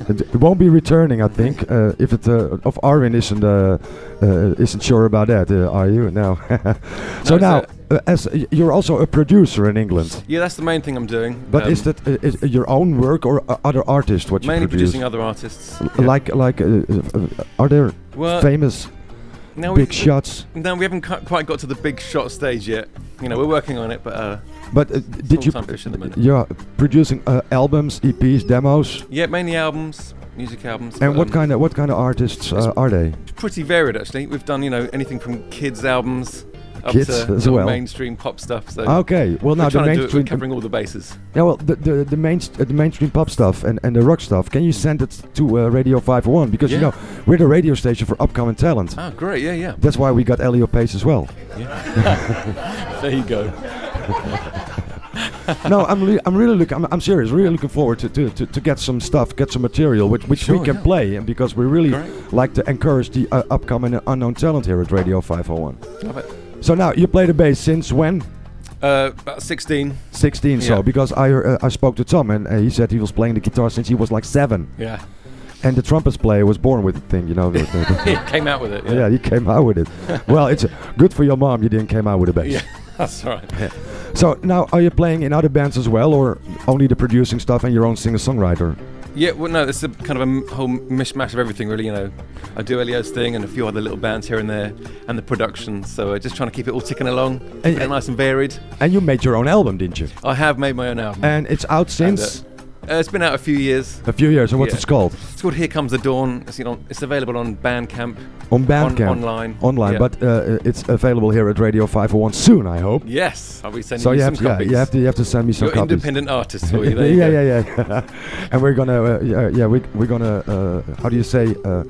It, it won't be returning, I think. Uh, if it uh, of Arvin isn't uh, uh, isn't sure about that, uh, are you? No. so No, now, uh, as you're also a producer in England. Yeah, that's the main thing I'm doing. But Um, is that uh, is it your own work or uh, other artists? What you mainly produce? producing other artists? L- yeah. Like like, uh, uh, are there Well, famous No, big shots? No, we haven't quite got to the big shot stage yet. You know, we're working on it, but uh, But uh, did you? full-time fish at the minute. You're producing uh, albums, EPs, demos. Yeah, mainly albums, music albums. And what um, kind of what kind of artists uh, are they? Pretty varied, actually. We've done, you know, anything from kids albums up Kids to as well. mainstream pop stuff. So Okay, well, now the to it- mainstream- covering all the bases. Yeah, well, the the, the main uh, the mainstream pop stuff and, and the rock stuff. Can you send it to uh, Radio 501 because you know we're the radio station for upcoming talent. Ah, great, yeah, yeah. That's why we got Elio Pace as well. there you go. no, I'm re- I'm really looking. I'm, I'm serious. Really looking forward to, to, to, to get some stuff, get some material which which we can yeah. play, and because we really Great. like to encourage the uh, upcoming and unknown talent here at Radio 501. Love it. So now you play the bass since when? Uh, about 16. 16. So because I uh, I spoke to Tom and uh, he said he was playing the guitar since he was like seven. Yeah. And the trumpet player was born with the thing, you know. the- the- the- he came out with it. Yeah, Yeah, he came out with it. well, it's uh, good for your mom you didn't came out with a bass. Yeah, that's right. So now, are you playing in other bands as well, or only the producing stuff and your own singer-songwriter? Yeah, well, no, it's a kind of a m- whole mishmash of everything, really. You know, I do Elio's thing and a few other little bands here and there, and the production. So uh, just trying to keep it all ticking along, keep it nice and varied. And you made your own album, didn't you? I have made my own album. And it's out And, since uh, uh, it's been out a few years. a few years. And what's Yeah. it called? It's called Here Comes the Dawn. It's, you know, it's available on Bandcamp. On Bandcamp. online. Online, Yeah. but uh, it's available here at Radio 501 soon, I hope. Yes, I'll be sending So you you some have, to, yeah, copies. you have to you have to send me some You're copies. independent artists for you. There you yeah, go. yeah, yeah, and we're gonna, uh, yeah, yeah, we, we're gonna, uh, how do you say, uh,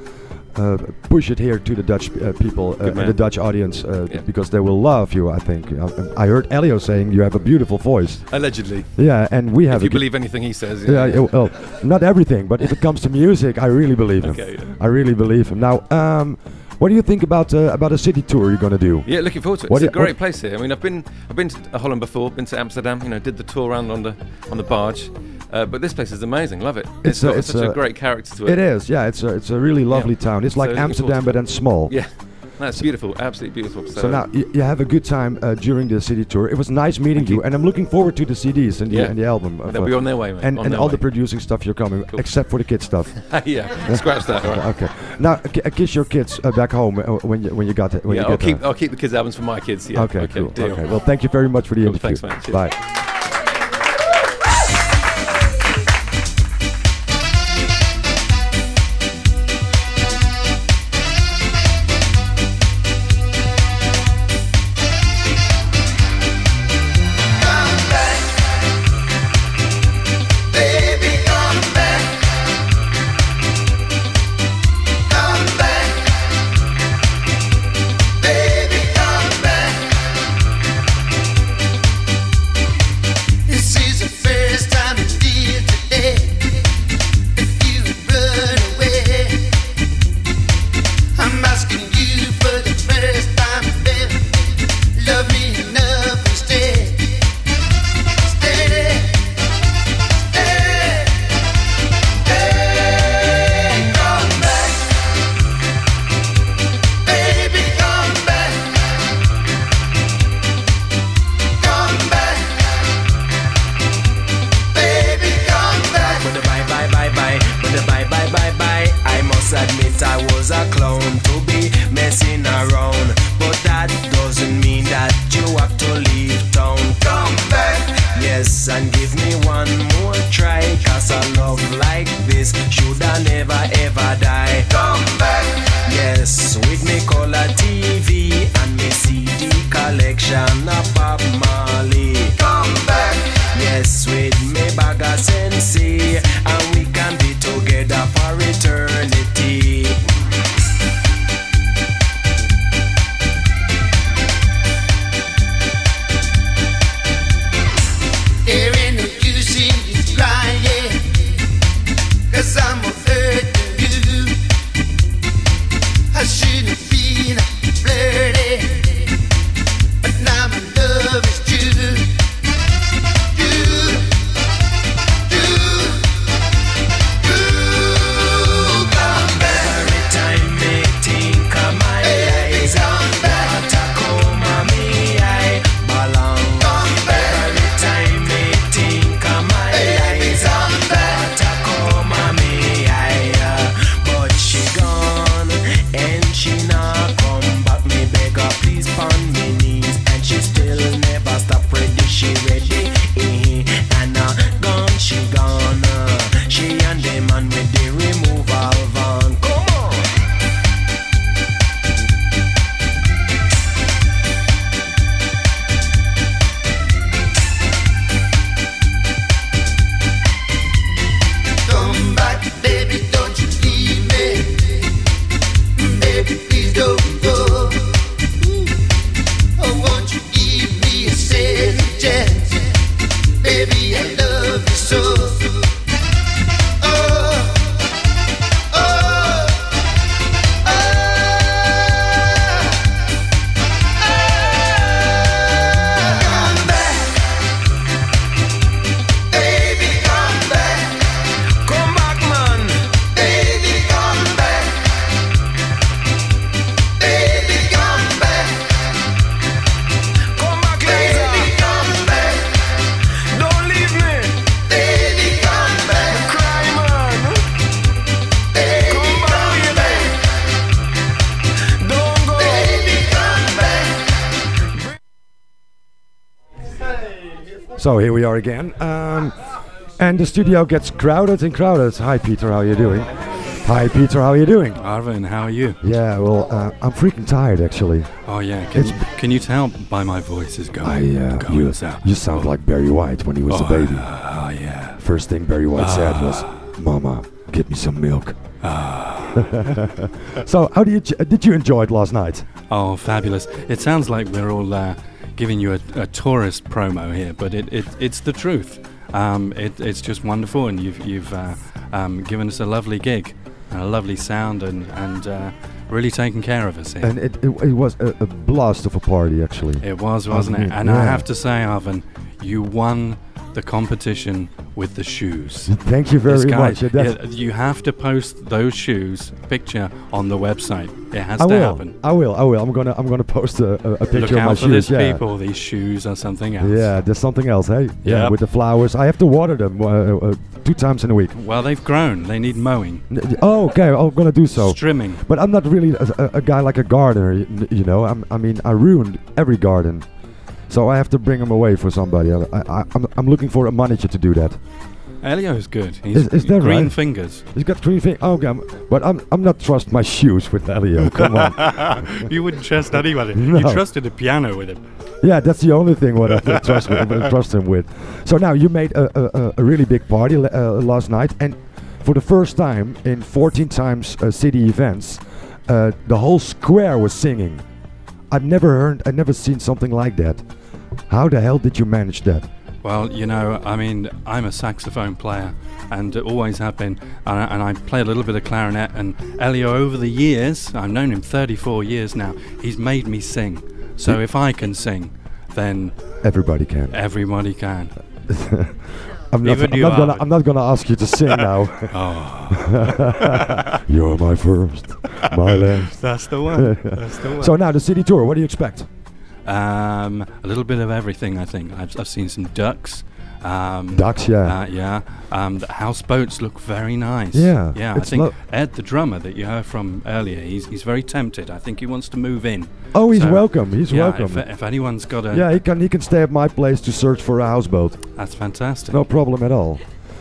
push it here to the Dutch uh, people, uh, and the Dutch audience, uh, Yeah. because they will love you. I think. Uh, I heard Elio saying you have a beautiful voice. Allegedly. Yeah, and we have. If you believe anything he says. Yeah, yeah, well, not everything, but if it comes to music, I really believe him. Okay, yeah. I really believe him. Now, um, what do you think about uh, about a city tour you're gonna do? Yeah, looking forward to it. What it's a great place here. I mean, I've been I've been to Holland before, been to Amsterdam. You know, did the tour around on the on the barge. Uh, but this place is amazing. Love it. It's it's a- it's such a, a- great character to it. It is, yeah. It's a it's a really lovely town. It's like forward Amsterdam, but then small. Yeah. No, it's beautiful. Absolutely beautiful. So, So now you, you have a good time uh, during the city tour. It was nice meeting you. and I'm looking forward to the CDs and the, Yeah. and the album. of, They'll uh, be on their way, mate, And, on and all way. the producing stuff you're coming, except for the kids stuff. yeah, scratch that. Right. okay. Now uh, kiss your kids uh, back home uh, when you when you got it. When yeah, you I'll keep there. I'll keep the kids' albums for my kids. Yeah. okay, cool. Deal. Okay. Well, thank you very much for the Cool, interview. thanks, man. Cheers. Bye. Again. Um, and the studio gets crowded and crowded. Hi, Peter. How are you doing? Hi, Peter. How are you doing? Arvin, how are you? Yeah, well, uh, I'm freaking tired, actually. Oh yeah, can you, can you tell by my voice is I, going, uh, going you, south? you sound like Barry White when he was Oh, a baby. Oh yeah. First thing Barry White said Ah. was, "Mama, get me some milk." so, how did you did you enjoy it last night? Oh, fabulous! It sounds like we're all uh, giving you a, a tourist promo here, but it, it it's the truth. Um, it, it's just wonderful, and you've you've uh, um, given us a lovely gig, and a lovely sound, and and uh, really taken care of us here. And it, it, it was a, a blast of a party, actually. It was, wasn't it? mean, And I have to say, Arvin, you won the competition with the shoes. Thank you very guy- much. Yeah, you have to post those shoes picture on the website. It has I to will. happen. I will. I will. I'm gonna. I'm gonna post a, a, picture Look of my shoes. yeah. people. These shoes are something else. Yeah, there's something else, hey? Yeah, Yep. with the flowers. I have to water them uh, uh, two times in a week. Well, they've grown. They need mowing. Oh, okay. I'm gonna do so. Trimming. But I'm not really a, a, a guy like a gardener. You, you know, I'm, I mean, I ruined every garden, so I have to bring him away for somebody. I, I, I'm, I'm looking for a manager to do that. Elio's good. He's Is, is that green right? fingers. He's got green fingers. Oh, okay, I'm- but I'm, I'm not trust my shoes with Elio. Come on. you wouldn't trust anybody. No. You trusted a piano with him. Yeah, that's the only thing what I trust with, uh, trust him with. So now you made a, a, a- really big party uh, last night, and for the first time in 14 times uh, city events, uh, the whole square was singing. I've never heard, I've never seen something like that. How the hell did you manage that? Well, you know, I mean, I'm a saxophone player and always have been, and I, and I play a little bit of clarinet. And Elio, over the years, I've known him 34 years now, he's made me sing. So if I can sing, then Everybody can. everybody can. I'm not, I'm not gonna, I'm not gonna ask you to sing now. Oh. You're my first, my last. That's the one. That's the one. So now the city tour. What do you expect? Um, a little bit of everything, I think. I've, I've seen some ducks. Um, Ducks, yeah. Uh, yeah. Um, the houseboats look very nice. Yeah, Yeah. I think lo- Ed, the drummer that you heard from earlier, he's, he's very tempted. I think he wants to move in. Oh, he's So, welcome. He's yeah, welcome. If, if anyone's got a. Yeah, he can he can stay at my place to search for a houseboat. That's fantastic. No problem at all.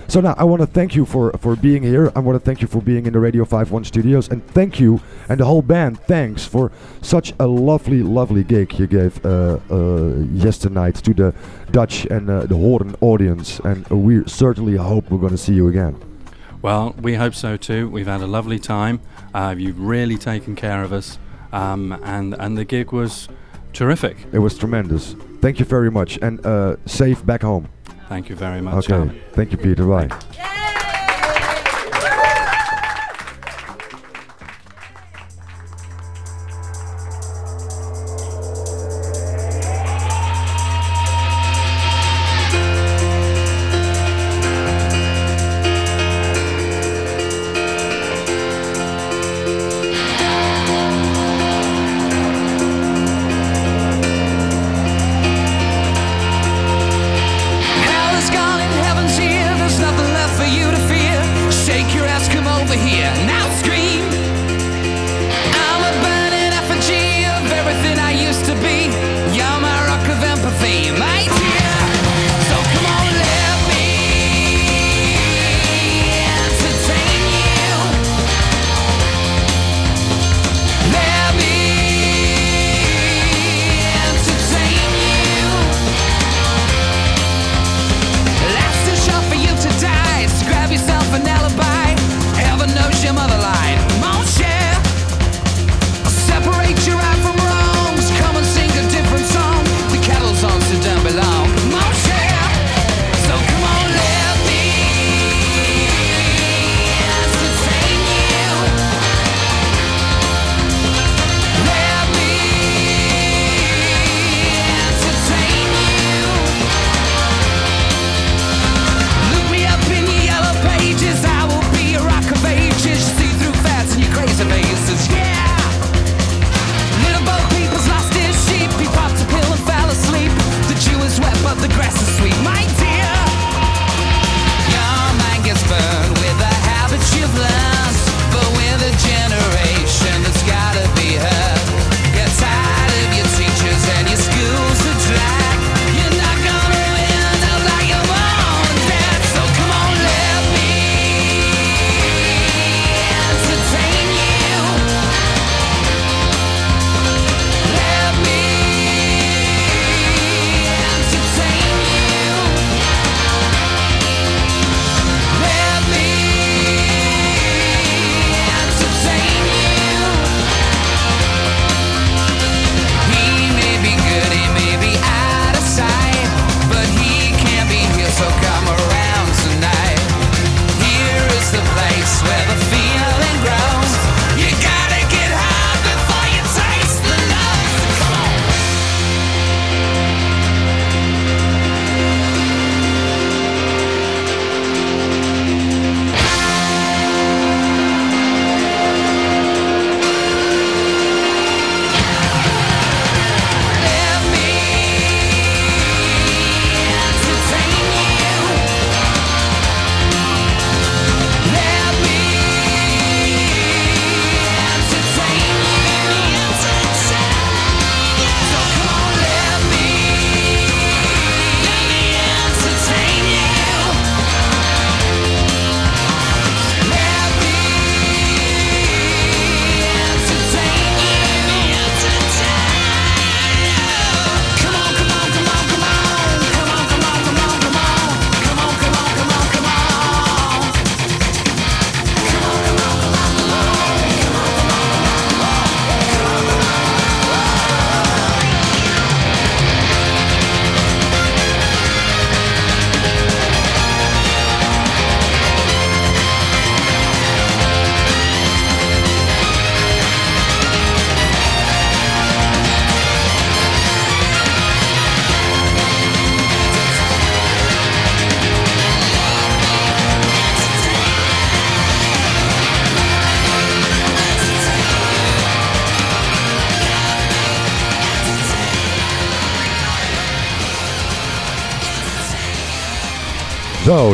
So now I want to thank you for for being here. I want to thank you for being in the Radio 51 studios, and thank you and the whole band. Thanks for such a lovely, lovely gig you gave uh, uh, yesterday to the Dutch and uh, the Hoorn audience, and we certainly hope we're going to see you again. Well, we hope so too. We've had a lovely time. Uh, you've really taken care of us, um, and and the gig was terrific. It was tremendous. Thank you very much, and uh, safe back home. Thank you very much. Okay. Thank you, Peter. Bye.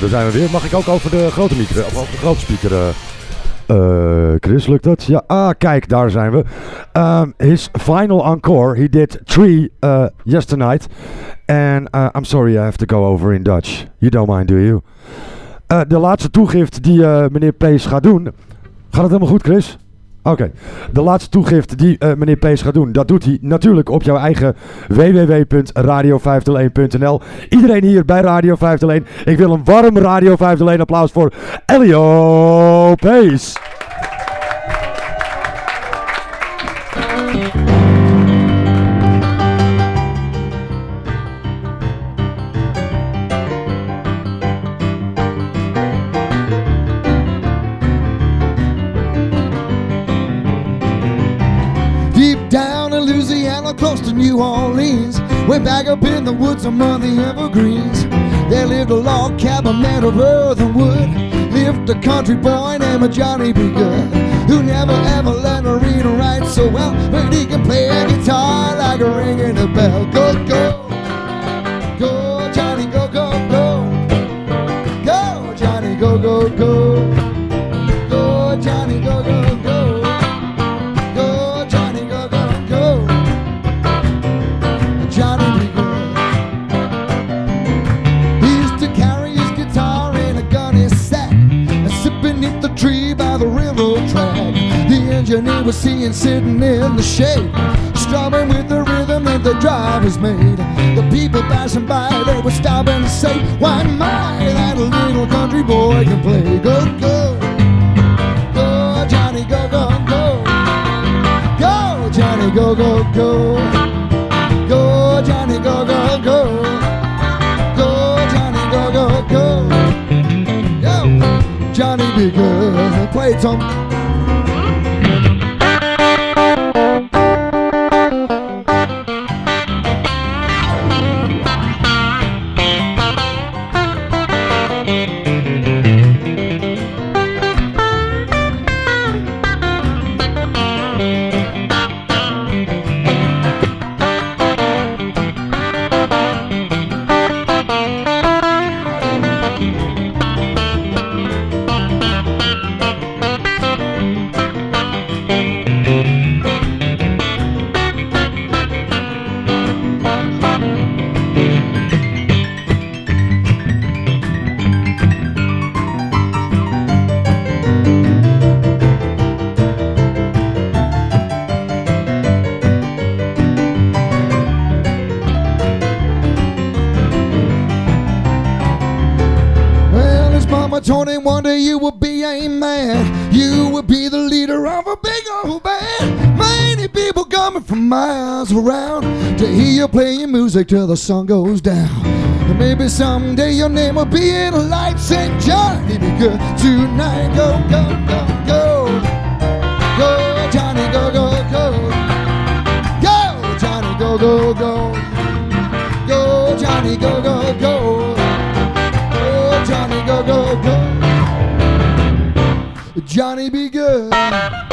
Daar zijn we weer. Mag ik ook over de grote micro, of over de grote speaker? eh eh, Chris, lukt dat? Ja, ah, kijk, daar zijn we. Um, his final encore, he did three uh, yesterday. And uh, I'm sorry I have to go over in Dutch. You don't mind, do you? Eh, de laatste toegift die eh, meneer Pees gaat doen. Gaat het helemaal goed, Chris? Oké. De laatste toegift die eh, meneer Pees gaat doen, dat doet hij natuurlijk op jouw eigen www.radio501.nl. Iedereen hier bij Radio 501. Ik wil een warm Radio 501 applaus voor Elio Pees. Earth and wood. Lived a country boy named Johnny B. Goode, who never ever learned to read or write so well. But he can play a guitar like a ringing a bell. Go. Go, Engineer was seen sitting in the shade, strumming with the rhythm that the drivers made. The people passing by, they would stop and say, Why, my, that little country boy can play. Go, go. Go, Johnny, go, go, go. Go, Johnny, go, go, go. Go, Johnny, go, go, go. Go, Johnny, go, go, go. Johnny B. Goode. Play it, Tom. Till the sun goes down. And maybe someday your name will be in lights and Johnny B. Goode tonight. Go, go, go, go. Go, Johnny, go, go, go. Go, Johnny, go, go, go. Go, Johnny, go, go, go. Oh, Johnny, go, go, go. Johnny B. Goode.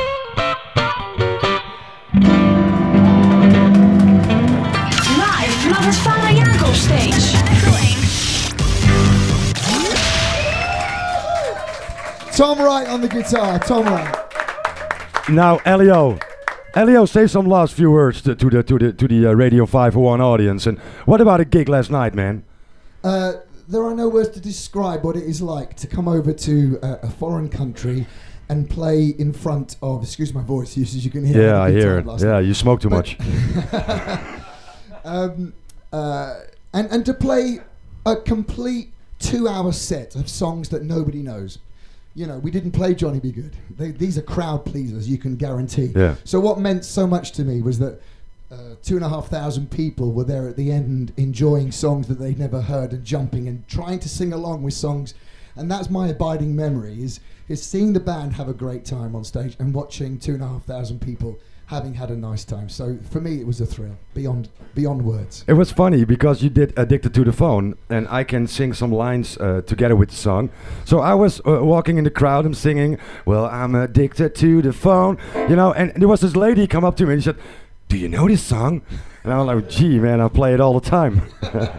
On the guitar. Tom Wright. Now, Elio. Elio, say some last few words to, to the to the to the uh, Radio 501 audience. And what about a gig last night, man? Uh, there are no words to describe what it is like to come over to uh, a foreign country and play in front of. Excuse my voice, as you can hear. Yeah, I hear it. Yeah, night. you smoke too But- much. um, uh, and and to play a complete two-hour set of songs that nobody knows. You know, we didn't play Johnny B. Goode. They, these are crowd pleasers, you can guarantee. Yeah. So what meant so much to me was that uh, two and a half thousand people were there at the end enjoying songs that they'd never heard and jumping and trying to sing along with songs. And that's my abiding memory is is seeing the band have a great time on stage and watching two and a half thousand people having had a nice time. So for me, it was a thrill beyond beyond words. It was funny because you did Addicted to the Phone, and I can sing some lines uh, together with the song. So I was uh, walking in the crowd and singing, Well, I'm addicted to the phone, you know, and there was this lady come up to me and she said, Do you know this song? And I was like, Gee, man, I play it all the time.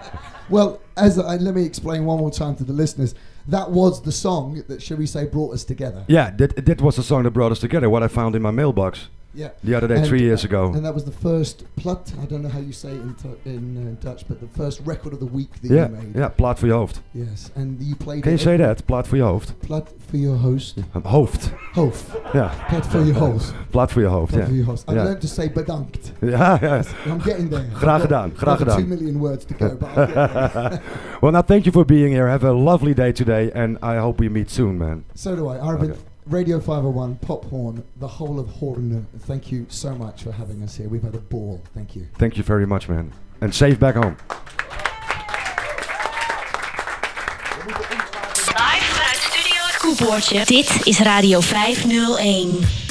Well, as I, let me explain one more time to the listeners, that was the song that, shall we say, brought us together. yeah, that, that was the song that brought us together, what I found in my mailbox. Yeah. The other day, And- three years ago. And that was the first plat. I don't know how you say it in, tu- in uh, Dutch, but the first record of the week that Ja, you made. Yeah, plaat voor je hoofd. Yes, and you played. Can you say that? Plaat voor je hoofd. Plaat for your host. Hoofd. Hoofd. Yeah. Plaat for your host. Plaat voor je hoofd, Plaat for your host. I Ja. learned to say bedankt. Ja, ja. I'm getting there. Graag gedaan, graag gedaan. Two million words to go, but I'll get there. well, now thank you for being here. Have a lovely day today, and I hope we meet soon, man. So do I. Arvid, Okay. Radio 501, Pop Horn, the whole of Hoorn. Thank you so much for having us here. We've had a ball. Thank you. Thank you very much, man. And safe back home. Live vanuit Studio Het Koepoortje. Dit is Radio 501.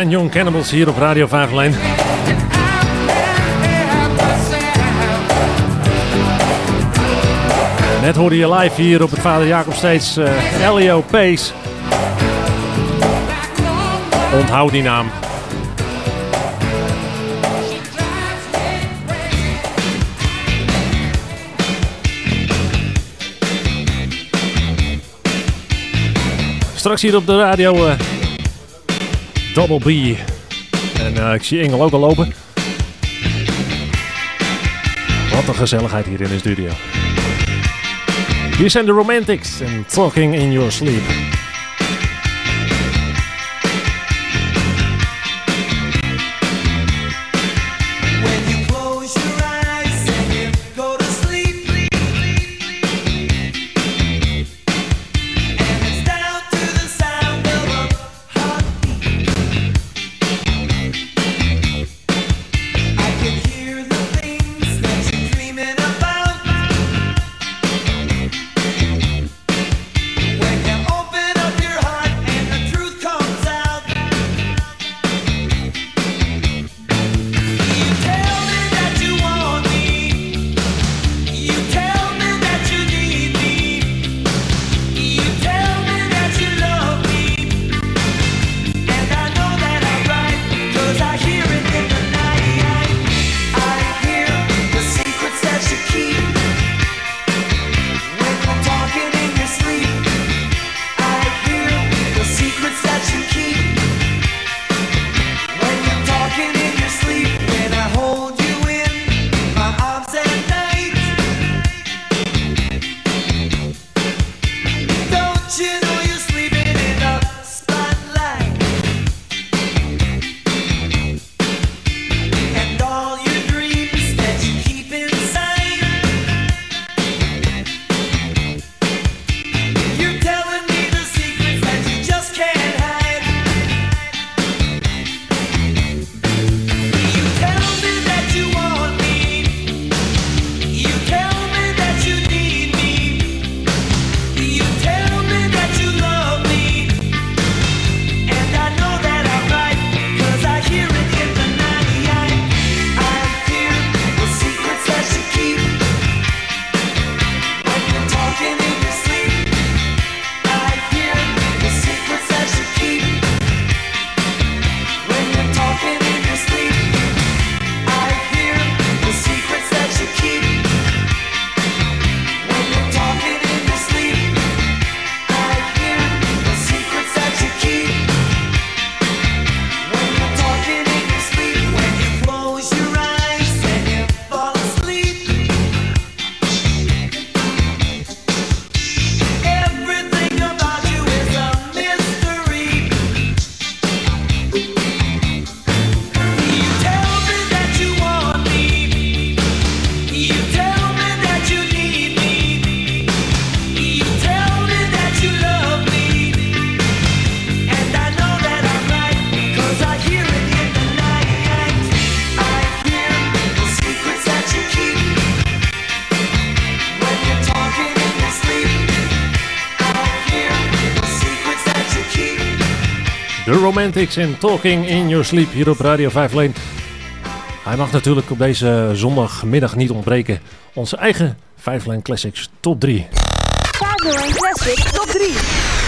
Fine Young Cannibals hier op Radio 5 Lane. Net hoorde je live hier op het Vader Jacob steeds eh Elio Pace. Onthoud die naam. Straks hier op de radio eh, Double B. En eh, ik zie Engel ook al lopen. Wat een gezelligheid hier in de studio. Hier zijn de Romantics en Talking in Your Sleep. X en Talking in Your Sleep hier op Radio 5 Lane. Hij mag natuurlijk op deze zondagmiddag niet ontbreken. Onze eigen 5 Lane Classics top 3. 5 Lane Classics top 3.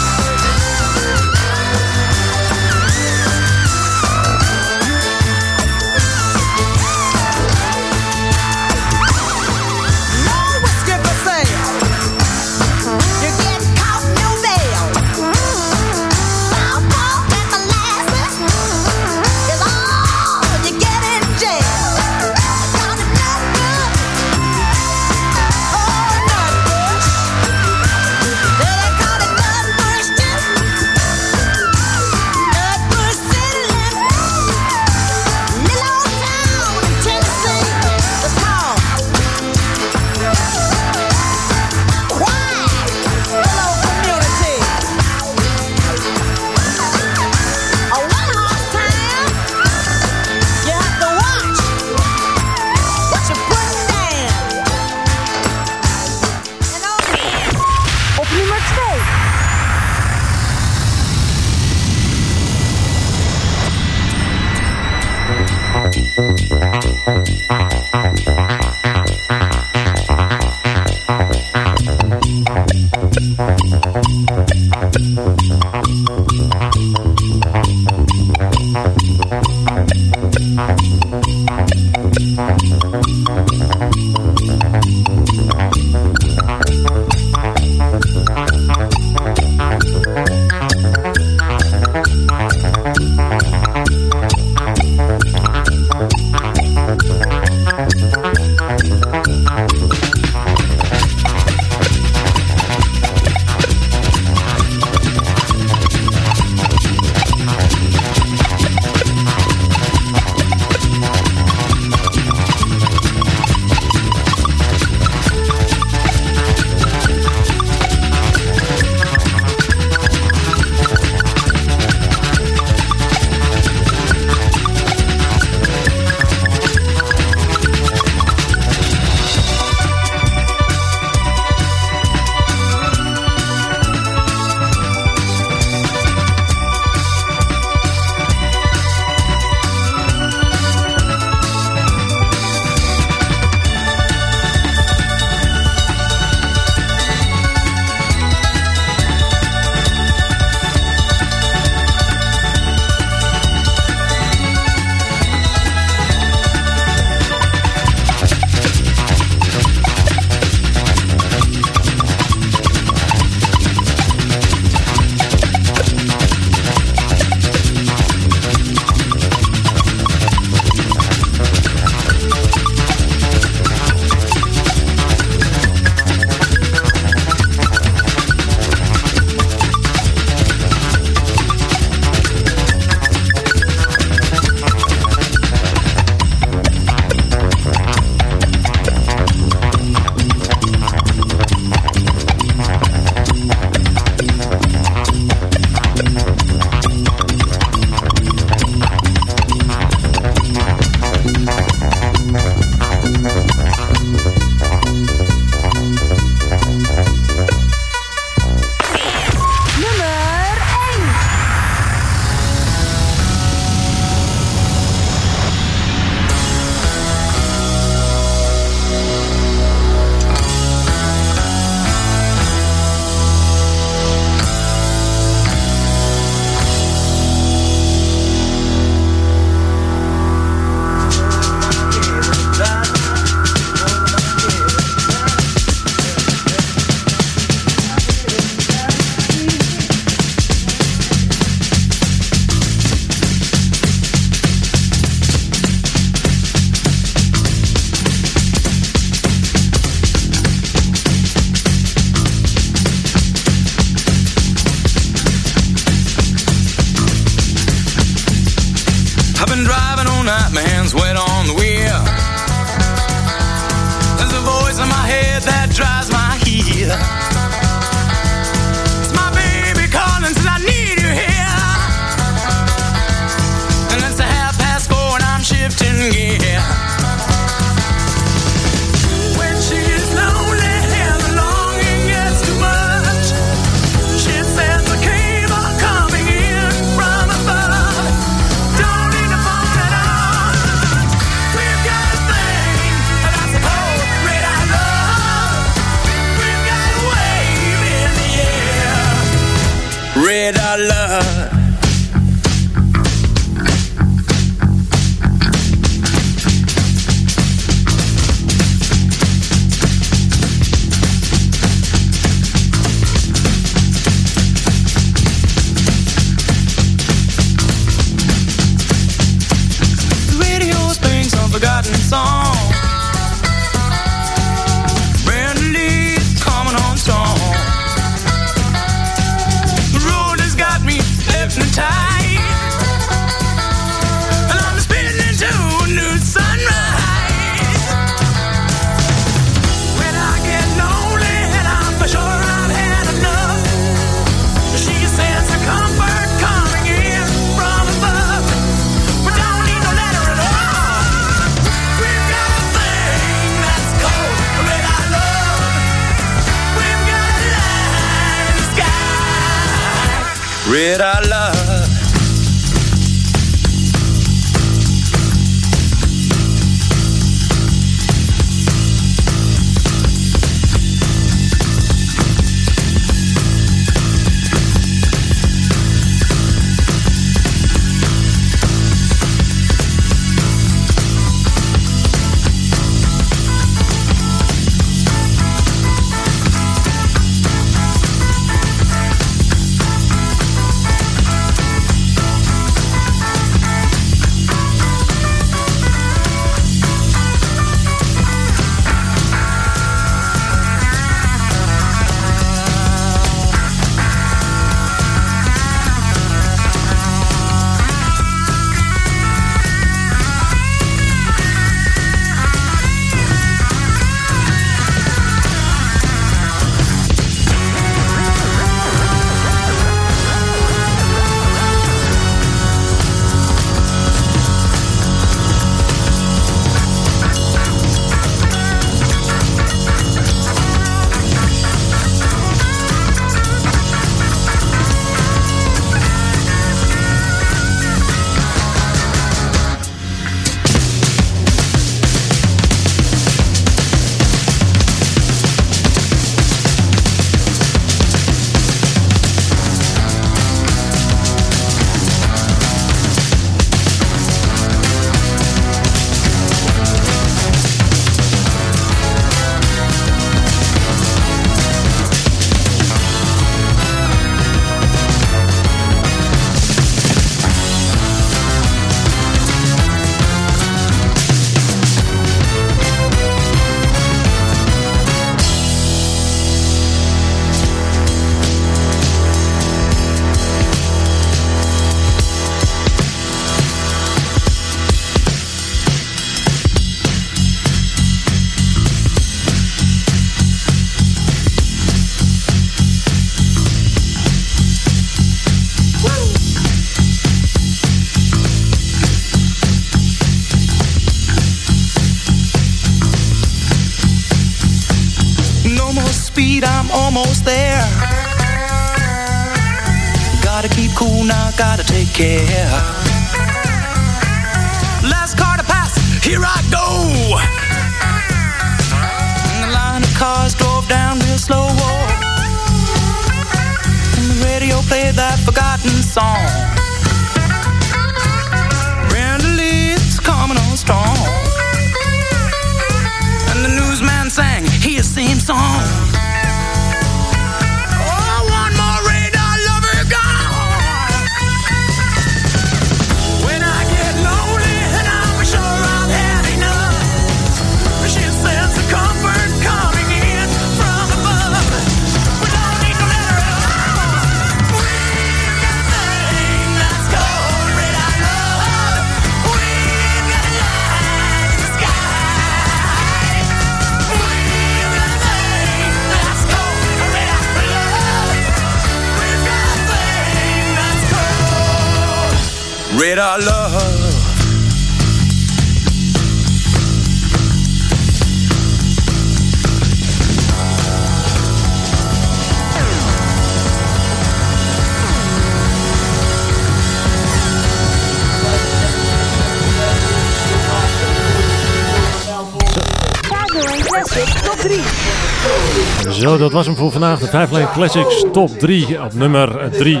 Dat was hem voor vandaag. De 5 Lane Classics top 3. Op nummer 3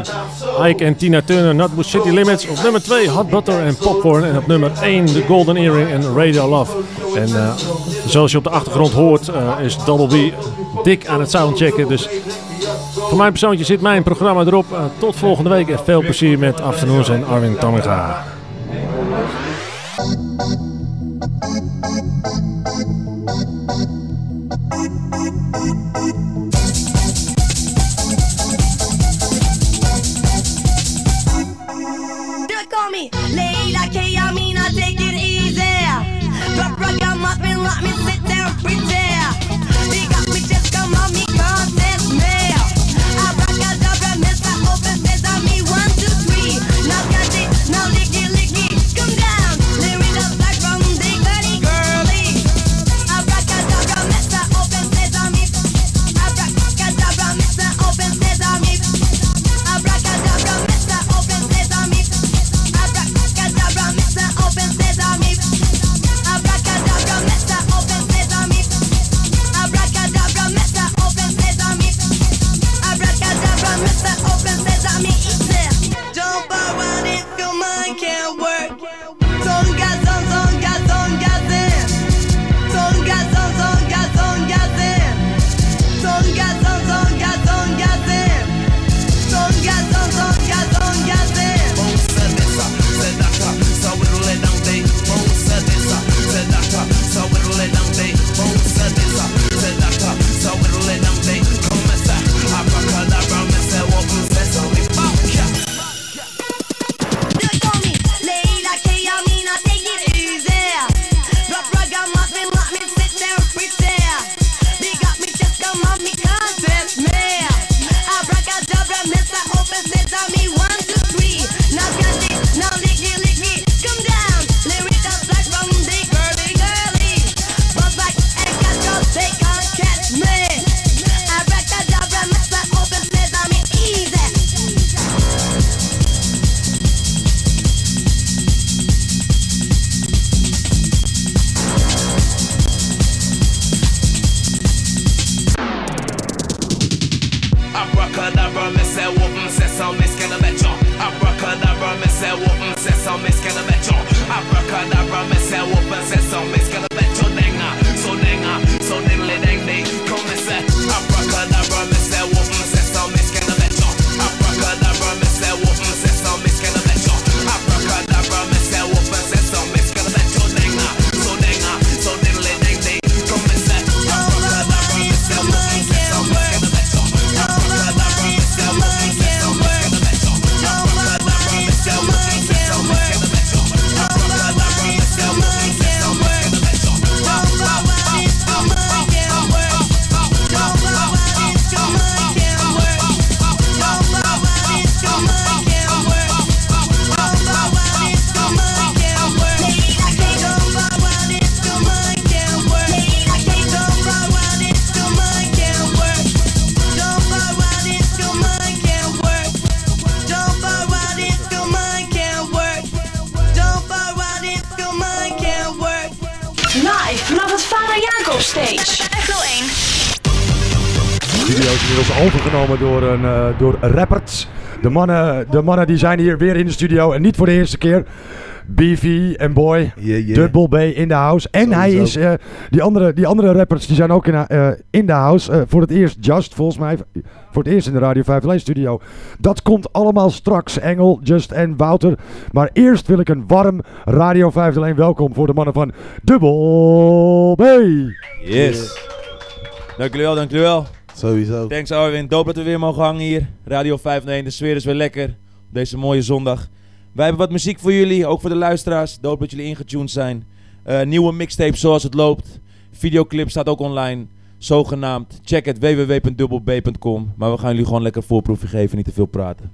Ike en Tina Turner, Nutwood City Limits. Op nummer 2 Hot Butter en Popcorn. En op nummer 1 The Golden Earring en Radio Love. En eh, zoals je op de achtergrond hoort eh, is Double B dik aan het soundchecken. Dus voor mijn persoontje zit mijn programma erop. Eh, tot volgende week en veel plezier met Afternoons en Arwin Tamminga. Door, eh, door rappers. De mannen, de mannen die zijn hier weer in de studio en niet voor de eerste keer. BV en Boy, Double B in de house. En hij is, eh, die, andere, die andere rappers die zijn ook in, eh, in de house. Eh, voor het eerst, Just volgens mij, voor het eerst in de Radio 5 studio. Dat komt allemaal straks, Engel, Just en Wouter. Maar eerst wil ik een warm Radio 5 welkom voor de mannen van Double B. Yes. Dank jullie wel, dank jullie wel. Sowieso. Thanks Arwin, doop dat we weer mogen hangen hier. Radio 501, de sfeer is weer lekker. Op deze mooie zondag. Wij hebben wat muziek voor jullie, ook voor de luisteraars. Doop dat jullie ingetuned zijn. Eh, nieuwe mixtape zoals het loopt. Videoclip staat ook online. Zogenaamd. Check het www.doubleb.com. Maar we gaan jullie gewoon lekker voorproefje geven, niet te veel praten.